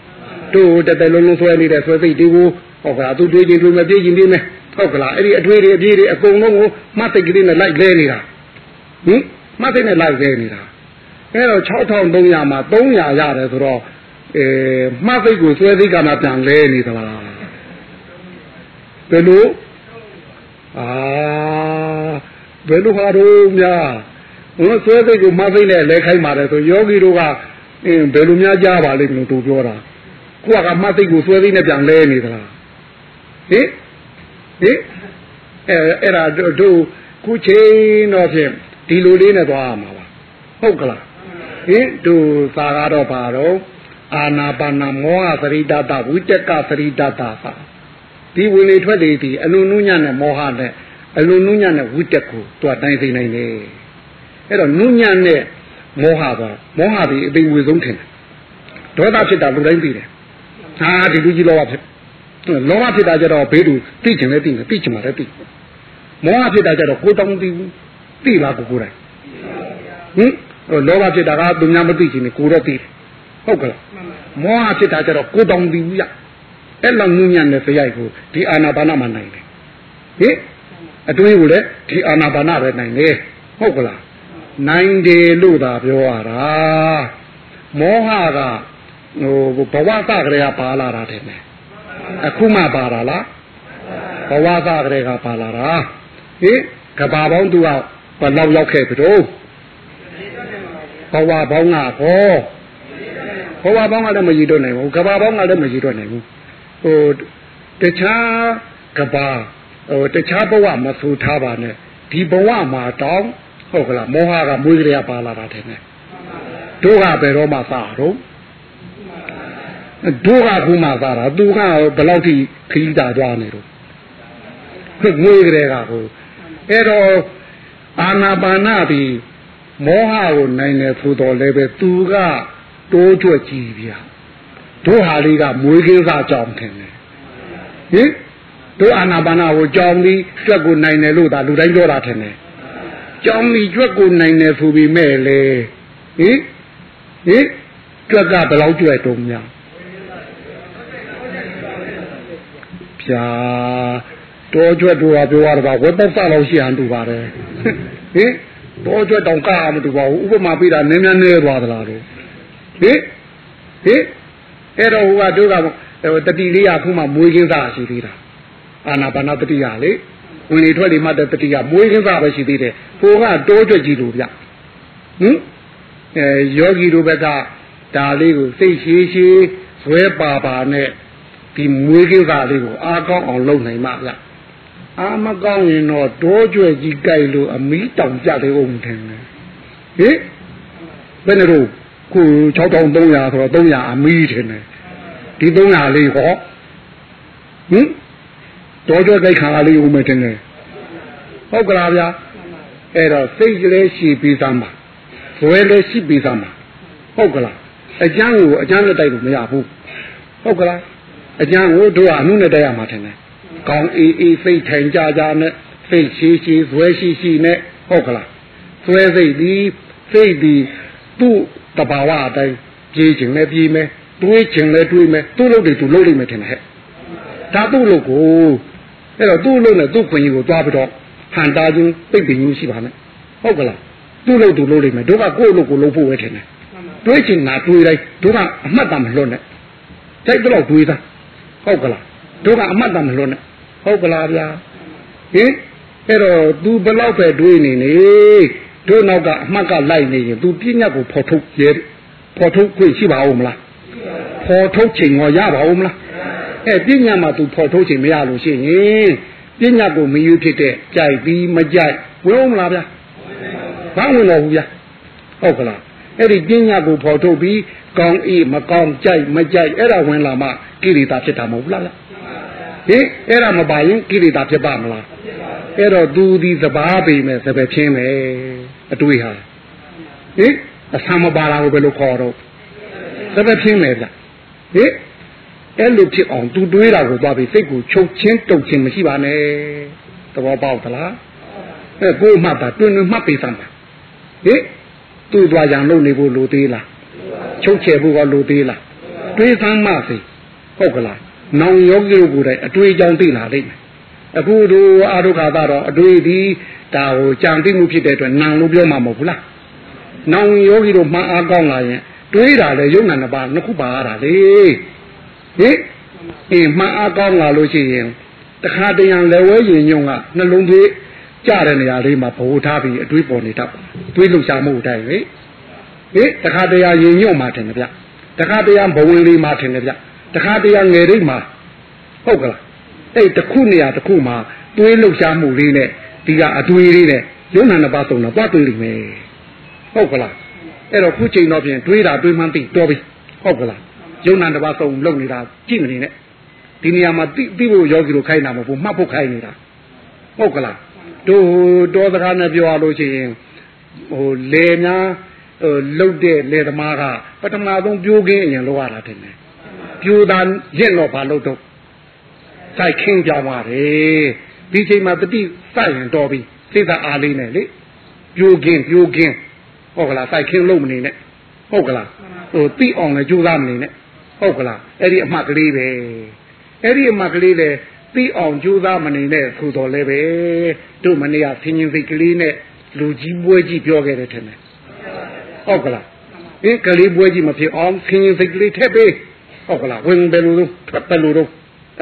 တို့တတလုံးလုံးဆွဲနေတဲ့ဆွဲစိတ်တွေကိုဟောကသူတွေးချင်းတွေးမပြေးချင်းတွေးမယ်ဟုတ်ကလားအဲ့ဒီအထွေးတွေအပြေးတွေအကုန်လုံးကိုမှတ်စိတ်ကလေးနဲ့လိုက်လဲနေတာဟင်မှတ်စိတ်နဲ့လိုက်လဲနေတာအဲ့တော့6300မှာ300ရတယ်ဆိုတော့အဲမှတ်စိတ်ကိုဆွဲစိတ်ကမှပြန်လဲနေသလား ဘယ်လိုအာဘယ်လိုဟာတော့များဘုဆွဲစိတ်ကိုမှတ်စိတ်နဲ့လဲခိုင်းပါတယ်ဆိုယောဂီတို့ကအင်းဘယ်လိုများကြားပါလိမ့်မလို့သူပြောတာကိုကမှတ်စိတ်ကိုဆွဲစိတ်နဲ့ပြန်လဲနေသလားဟင်ဟင်အဲအဲ့ဒါတို့ခုချိန်တော့ဖြင့်ဒီလိုလေးနဲ့သွားရမှာပါဟုတ်ကလားဟင်တို့သာကတော့ပါတော့အာနာပါနာမောဟသရိတတဝိတက်ကသရိတတပါ ဒီဝင်လေထွက်လေဒီအလုံးနုညံ့နဲ့မောဟနဲ့အလုံးနုညံ့နဲ့ဝိတက်ကိုသူကတိုင်းသိနိုင်တယ်အဲ့တော့နုညံ့နဲ့မောဟပါမောဟဒီအသိဝေဆုံးထင်တယ်ဒေါသဖြစ်တာလူတိုင်းသိတယ်ဟာဒီလူကြီးလောဘဖြစ်လောဘဖြစ်တာကြတော့ဘေးသူသိချင်လဲသိတယ်သိချင်မှလည်းသိမောဟဖြစ်တာကြတော့ကိုတောင်းသိဘူးသိလားကိုကိုယ်တိုင်ဟင်လောဘဖြစ်တာကသူများမသိချင်နေကိုတော့သိတယ်ဟုတ်ကလားမောဟဖြစ်တာကြတော့ကိုတောင်းသိဘူးရ အဲ့လောက်ငုံညံ့တဲ့စရိုက်ကိုဒီအာနာပါနမှာနိုင်တယ်ဟင်အတွင်းကိုလည်းဒီအာနာပါနပဲနိုင်တယ်ဟုတ်ကလားနိုင်တယ်လို့သာပြောရတာမောဟကဟိုဘဝသကလေးကပါလာတာတဲ့အခုမှပါတာလားဘဝသားကလေးကပါလာတာဟင်ကဘာပေါင်းသူကဘလောက်ရောက်ခဲ့ပြီတော့ဘဝပေါင်းကဘောဘဝပေါင်းကလည်းမရည်တော့နိုင်ဘူးကဘာပေါင်းကလည်းမရည်တော့နိုင်ဘူး ဟိုတခြားကဘာဟိုတခြားဘဝမဆူထားပါနဲ့ဒီဘဝမှာတောင်းဟုတ်ကလားမောဟကမွေးကြရပါလာတာတဲ့တို့ကဘယ်တော့မှစားတော့တို့ကခုမှစားတာသူကဘယ်လောက်ထိခီးတာကြွားနေတော့ငွေကြတဲ့ကကိုအဲ့တော့အာနာပါနပြီးမောဟကိုနိုင်တယ်ဆိုတော့လည်းပဲသူကတိုးကြွကြည့်ပြ တို့ဟာလေးကမွေးကင်းစားကြောင်းထင်တယ်ဟင်တို့အာနာပါနကိုကြောင်းပြီးကြွက်ကိုနိုင်တယ်လို့ဒါလူတိုင်းပြောတာထင်တယ်ကြောင်းပြီးကြွက်ကိုနိုင်တယ်ဆိုပြီးမဲ့လေဟင်ဟင်ကြွက်ကဘယ်လောက်ကြွက်တုံးများဖြာတောကျွတ်တို့ကပြောရတာဝက်သက်စလောက်ရှိဟန်တူပါတယ်ဟင်တောကျွတ်တောင်ကားမတူပါဘူးဥပမာပြတာနည်းနည်းနဲသွားသလားလို့ဟင်ဟင် အဲ့တော့ဟိုကတို့ကတတိလေးရခုမှမွေးကင်းစားရှိသေးတာအာနာပါနတတိယလေဝင်လေထွက်လေမှတ်တဲ့တတိယမွေးကင်းစားပဲရှိသေးတယ်ဟိုကတောကျွတ်ကြီးလို့ဗျဟင်အဲယောဂီတို့ဘက်ကဒါလေးကိုစိတ်ရှိရှိဇွဲပါပါနဲ့ဒီမွေးကင်းစားလေးကိုအားကောင်းအောင်လုပ်နိုင်မှဗျအာမကောင်းရင်တော့တောကျွဲကြီးကြိုက်လို့အမီးတောင်ကြတယ်ဦးထင်တယ်ဟင်ဘယ်နဲ့တော့ ခု6300ဆိုတော့300အမီးထင်တယ်ဒီ300လေးဟောဟင်တောကျွဲကြိုက်ခါလေးဦးမယ်ထင်တယ်ဟုတ်ကလားဗျာအဲ့တော့စိတ်ကလေးရှိပြီးသားမှာဇွဲလေးရှိပြီးသားမှာဟုတ်ကလားအကျမ်းကိုအကျမ်းနဲ့တိုက်လို့မရဘူးဟုတ်ကလားအကျမ်းကိုတို့ကအမှုနဲ့တိုက်ရမှာထင်တယ်ကောင်းအေးအေးစိတ်ထိုင်ကြကြနဲ့စိတ်ရှိရှိဇွဲရှိရှိနဲ့ဟုတ်ကလားဇွဲစိတ်ဒီစိတ်ဒီသူ့ တဘာဝအတိုင်းပြေးခြင်းနဲ့ပြေးမယ်တွေးခြင်းနဲ့တွေးမယ်သူ့လုပ်တယ်သူလုပ်လိမ့်မယ်ထင်တယ်ဟဲ့ဒါသူ့လုပ်ကိုအဲ့တော့သူ့လုပ်နဲ့သူ့ခွင့်ကြီးကိုသွားပြီးတော့ဟန်တာခြင်းပိတ်ပင်ခြင်းရှိပါနဲ့ဟုတ်ကလားသူ့လုပ်သူလုပ်လိမ့်မယ်တို့ကကိုယ့်လုပ်ကိုလုပ်ဖို့ပဲထင်တယ်တွေးခြင်းနာတွေးလိုက်တို့ကအမှတ်တမ်းမလွတ်နဲ့တိုက်တော့တွေးသားဟုတ်ကလားတို့ကအမှတ်တမ်းမလွတ်နဲ့ဟုတ်ကလားဗျာဟင်အဲ့တော့ तू ဘလောက်ပဲတွေးနေနေ တို့နောက်ကအမှတ်ကလိုက်နေရင် तू ပြညတ်ကိုဖော်ထုတ်ရဲဖော်ထုတ်ခွင့်ရှိပါဦးမလားဖော်ထုတ်ချိန်ရောရပါဦးမလားအဲပြညတ်မှာ तू ဖော်ထုတ်ချိန်မရလို့ရှိရင်ပြညတ်ကိုမယူဖြစ်တဲ့ကြိုက်ပြီးမကြိုက်ဝင်ဦးမလားဗျာဘာဝင်တော့ဘူးဗျာဟုတ်ကလားအဲ့ဒီပြညတ်ကိုဖော်ထုတ်ပြီးကောင်းအေးမကောင်းကြိုက်မကြိုက်အဲ့ဒါဝင်လာမှကိရိတာဖြစ်တာမဟုတ်လားလားဟင်အဲ့ဒါမပါရင်ကိလေသာဖြစ်ပါမလား အဲ့တော့သူဒီသဘာပေမဲ့သဘယ်ချင်းပဲအတွေ့ဟာဟင်အဆံမပါလာဘူးဘယ်လိုခေါ်တော့သဘယ်ချင်းပဲဗျဟင်အဲ့လိုဖြစ်အောင်သူတွေးတာကိုသွားပြီးစိတ်ကိုချုပ်ချင်းတုတ်ချင်းမရှိပါနဲ့သဘောပေါက်သလားအဲကိုမှတ်ပါတွင်တွင်မှတ်ပေးစမ်းပါဟင်သူ့သွားကြံလုပ်နေဖို့လိုသေးလားချုပ်ချယ်ဖို့ကလိုသေးလားတွေးစမ်းမှစေဟုတ်ကလားနောင်ယောဂီတို့ကိုယ်တိုင်အတွေ့အကြောင်းသိလာလိမ့်မယ် အခုတို့အာရုခါတော့အတွေ့ဒီဒါဟိုကြံသိမှုဖြစ်တဲ့အတွက်နောင်လို့ပြောမှာမဟုတ်ဘူးလားနောင်ယောဂီတို့မှအားကောင်းလာရင်တွေးတာလေယုံနာနှစ်ပါးနှစ်ခုပါရတာလေဟင်အင်းမှအားကောင်းလာလို့ရှိရင်တခါတရံလက်ဝဲရင်ညုံကနှလုံးသွေးကြတဲ့နေရာလေးမှာဗဟိုထားပြီးအတွေးပေါ်နေတတ်တွေးလှုပ်ရှားမှုတိုင်းလေဟင်တခါတရရင်ညုံမှတယ်ဗျတခါတရဘဝင်လေးမှတယ်ဗျတခါတရငယ်ရိတ်မှာဟုတ်ကလား အဲ့တခုနေရာတခုမှာတွေးလှုပ်ရှားမှုလေးနဲ့ဒီကအတွေးလေးနဲ့ယုံနာနှစ်ပါးသုံးတော့သွားတွေးလိမ့်မယ်ဟုတ်ကလားအဲ့တော့ခုချိန်တော့ပြင်တွေးတာတွေးမှန်းသိတော်ပြီဟုတ်ကလားယုံနာတစ်ပါးသုံးလုံနေတာကြည့်မနေနဲ့ဒီနေရာမှာသိသိဖို့ယောဂီတို့ခိုင်းတာမဟုတ်ဘူးမှတ်ဖို့ခိုင်းနေတာဟုတ်ကလားတို့တောစကားနဲ့ပြောရလို့ရှိရင်ဟိုလေများဟိုလှုပ်တဲ့လေသမားကပထမဆုံးပြိုးခင်းအရင်လောက်ရတာတင်တယ်ပြိုတာရင့်တော့ဘာလို့တော့ စိုက်ခင်းကြောင်းပါတယ်ဒီချိန်မှာတတိစိုက်ရင်တော်ပြီစိတ်သာအားလေးနဲ့လေပြိုခင်းပြိုခင်းဟုတ်ကလားစိုက်ခင်းလို့မနေနဲ့ဟုတ်ကလားဟိုတိအောင်လည်းကြိုးစားမနေနဲ့ဟုတ်ကလားအဲ့ဒီအမှတ်ကလေးပဲအဲ့ဒီအမှတ်ကလေးလေတိအောင်ကြိုးစားမနေနဲ့ဆိုတော်လဲပဲတို့မနေ့ကဆင်းရင်စိတ်ကလေးနဲ့လူကြီးပွဲကြီးပြောခဲ့တယ်ထင်တယ်ဟုတ်ကလားအင်းကလေးပွဲကြီးမဖြစ်အောင်ဆင်းရင်စိတ်ကလေးထည့်ပေးဟုတ်ကလားဝင်ဘယ်လိုလုပ်ထွက်ဘယ်လိုလုပ်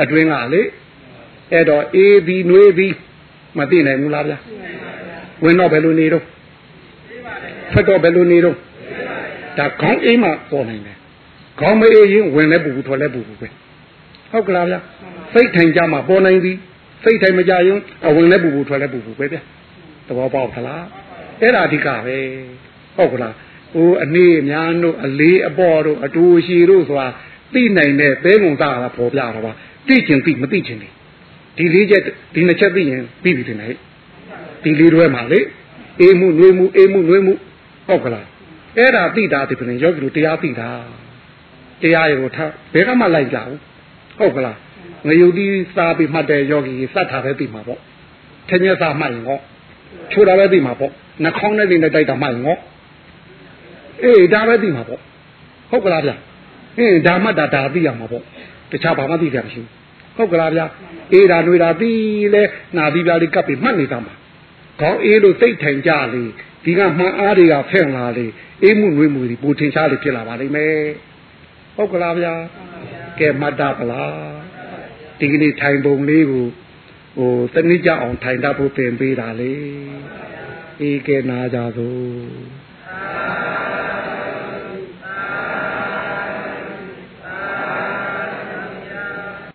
အတွင်းကလေဟအဲ့တော့အေးသည်နှွေးသည်မသိနိုင်ဘူးလားဗျာဝင်တော့ဘယ်လိုနေတော့ဖက်တော့ဘယ်လိုနေတော့ဒါခေါင်းအိမ်မှာပေါ်နိုင်တယ်ခေါင်းမအေးရင်ဝင်လဲပူပူထွက်လဲပူပူပဲဟုတ်ကလားဗျာစိတ်ထိုင်ကြမှာပေါ်နိုင်သည်စိတ်ထိုင်မကြရင်အဝင်လဲပူပူထွက်လဲပူပူပဲဗျာသဘောပေါက်သလားအဲ့ဒါအဓိကပဲဟုတ်ကလားဟိုအနေအများတို့အလေးအပေါ်တို့အတူရှိတို့ဆိုတာသိနိုင်တဲ့ဘဲငုံသားကပေါ်ပြတော့ပါ သိချင်သိမသိချင်နေဒီလေးချက်ဒီနှစ်ချက်သိရင်ပြီးပြီတင်လေဒီလေးတွဲမှာလေအေးမှုနှွေးမှုအေးမှုနှွေးမှုဟုတ်ကလားအဲ့ဒါသိတာဒီပြင်ယောဂီတို့တရားသိတာတရားရကိုထားဘယ်ကမှလိုက်ကြဘူးဟုတ်ကလားငရုတ်ဒီစားပြီးမှတ်တဲ့ယောဂီစတ်ထားပဲသိမှာပေါ့ထင်းမြတ်စာမှတ်ရင်ဟောချိုးတာပဲသိမှာပေါ့နှာခေါင်းနဲ့နေတိုက်တာမှတ်ရင်ဟောအေးဒါပဲသိမှာပေါ့ဟုတ်ကလားဗျအင်းဒါမှတ်တာဒါသိရမှာပေါ့ တခြားဘာမှသိကြမရှိဘူးဟုတ်ကလားဗျအေးဒါတွေဒါသိလဲနာသီးပြားလေးကပ်ပြီးမှတ်နေတာမှာခေါင်းအေးလို့စိတ်ထိုင်ကြလေဒီကမှန်အားတွေကဖဲ့လာလေအေးမှုနှွေးမှုတွေပူထင်ရှားလေဖြစ်လာပါလိမ့်မယ်ဟုတ်ကလားဗျာကဲမတ်တာပလားဒီကနေ့ထိုင်ပုံလေးကိုဟိုတနည်းကြအောင်ထိုင်တတ်ဖို့ပြင်ပေးတာလေအေးကဲနာကြသို့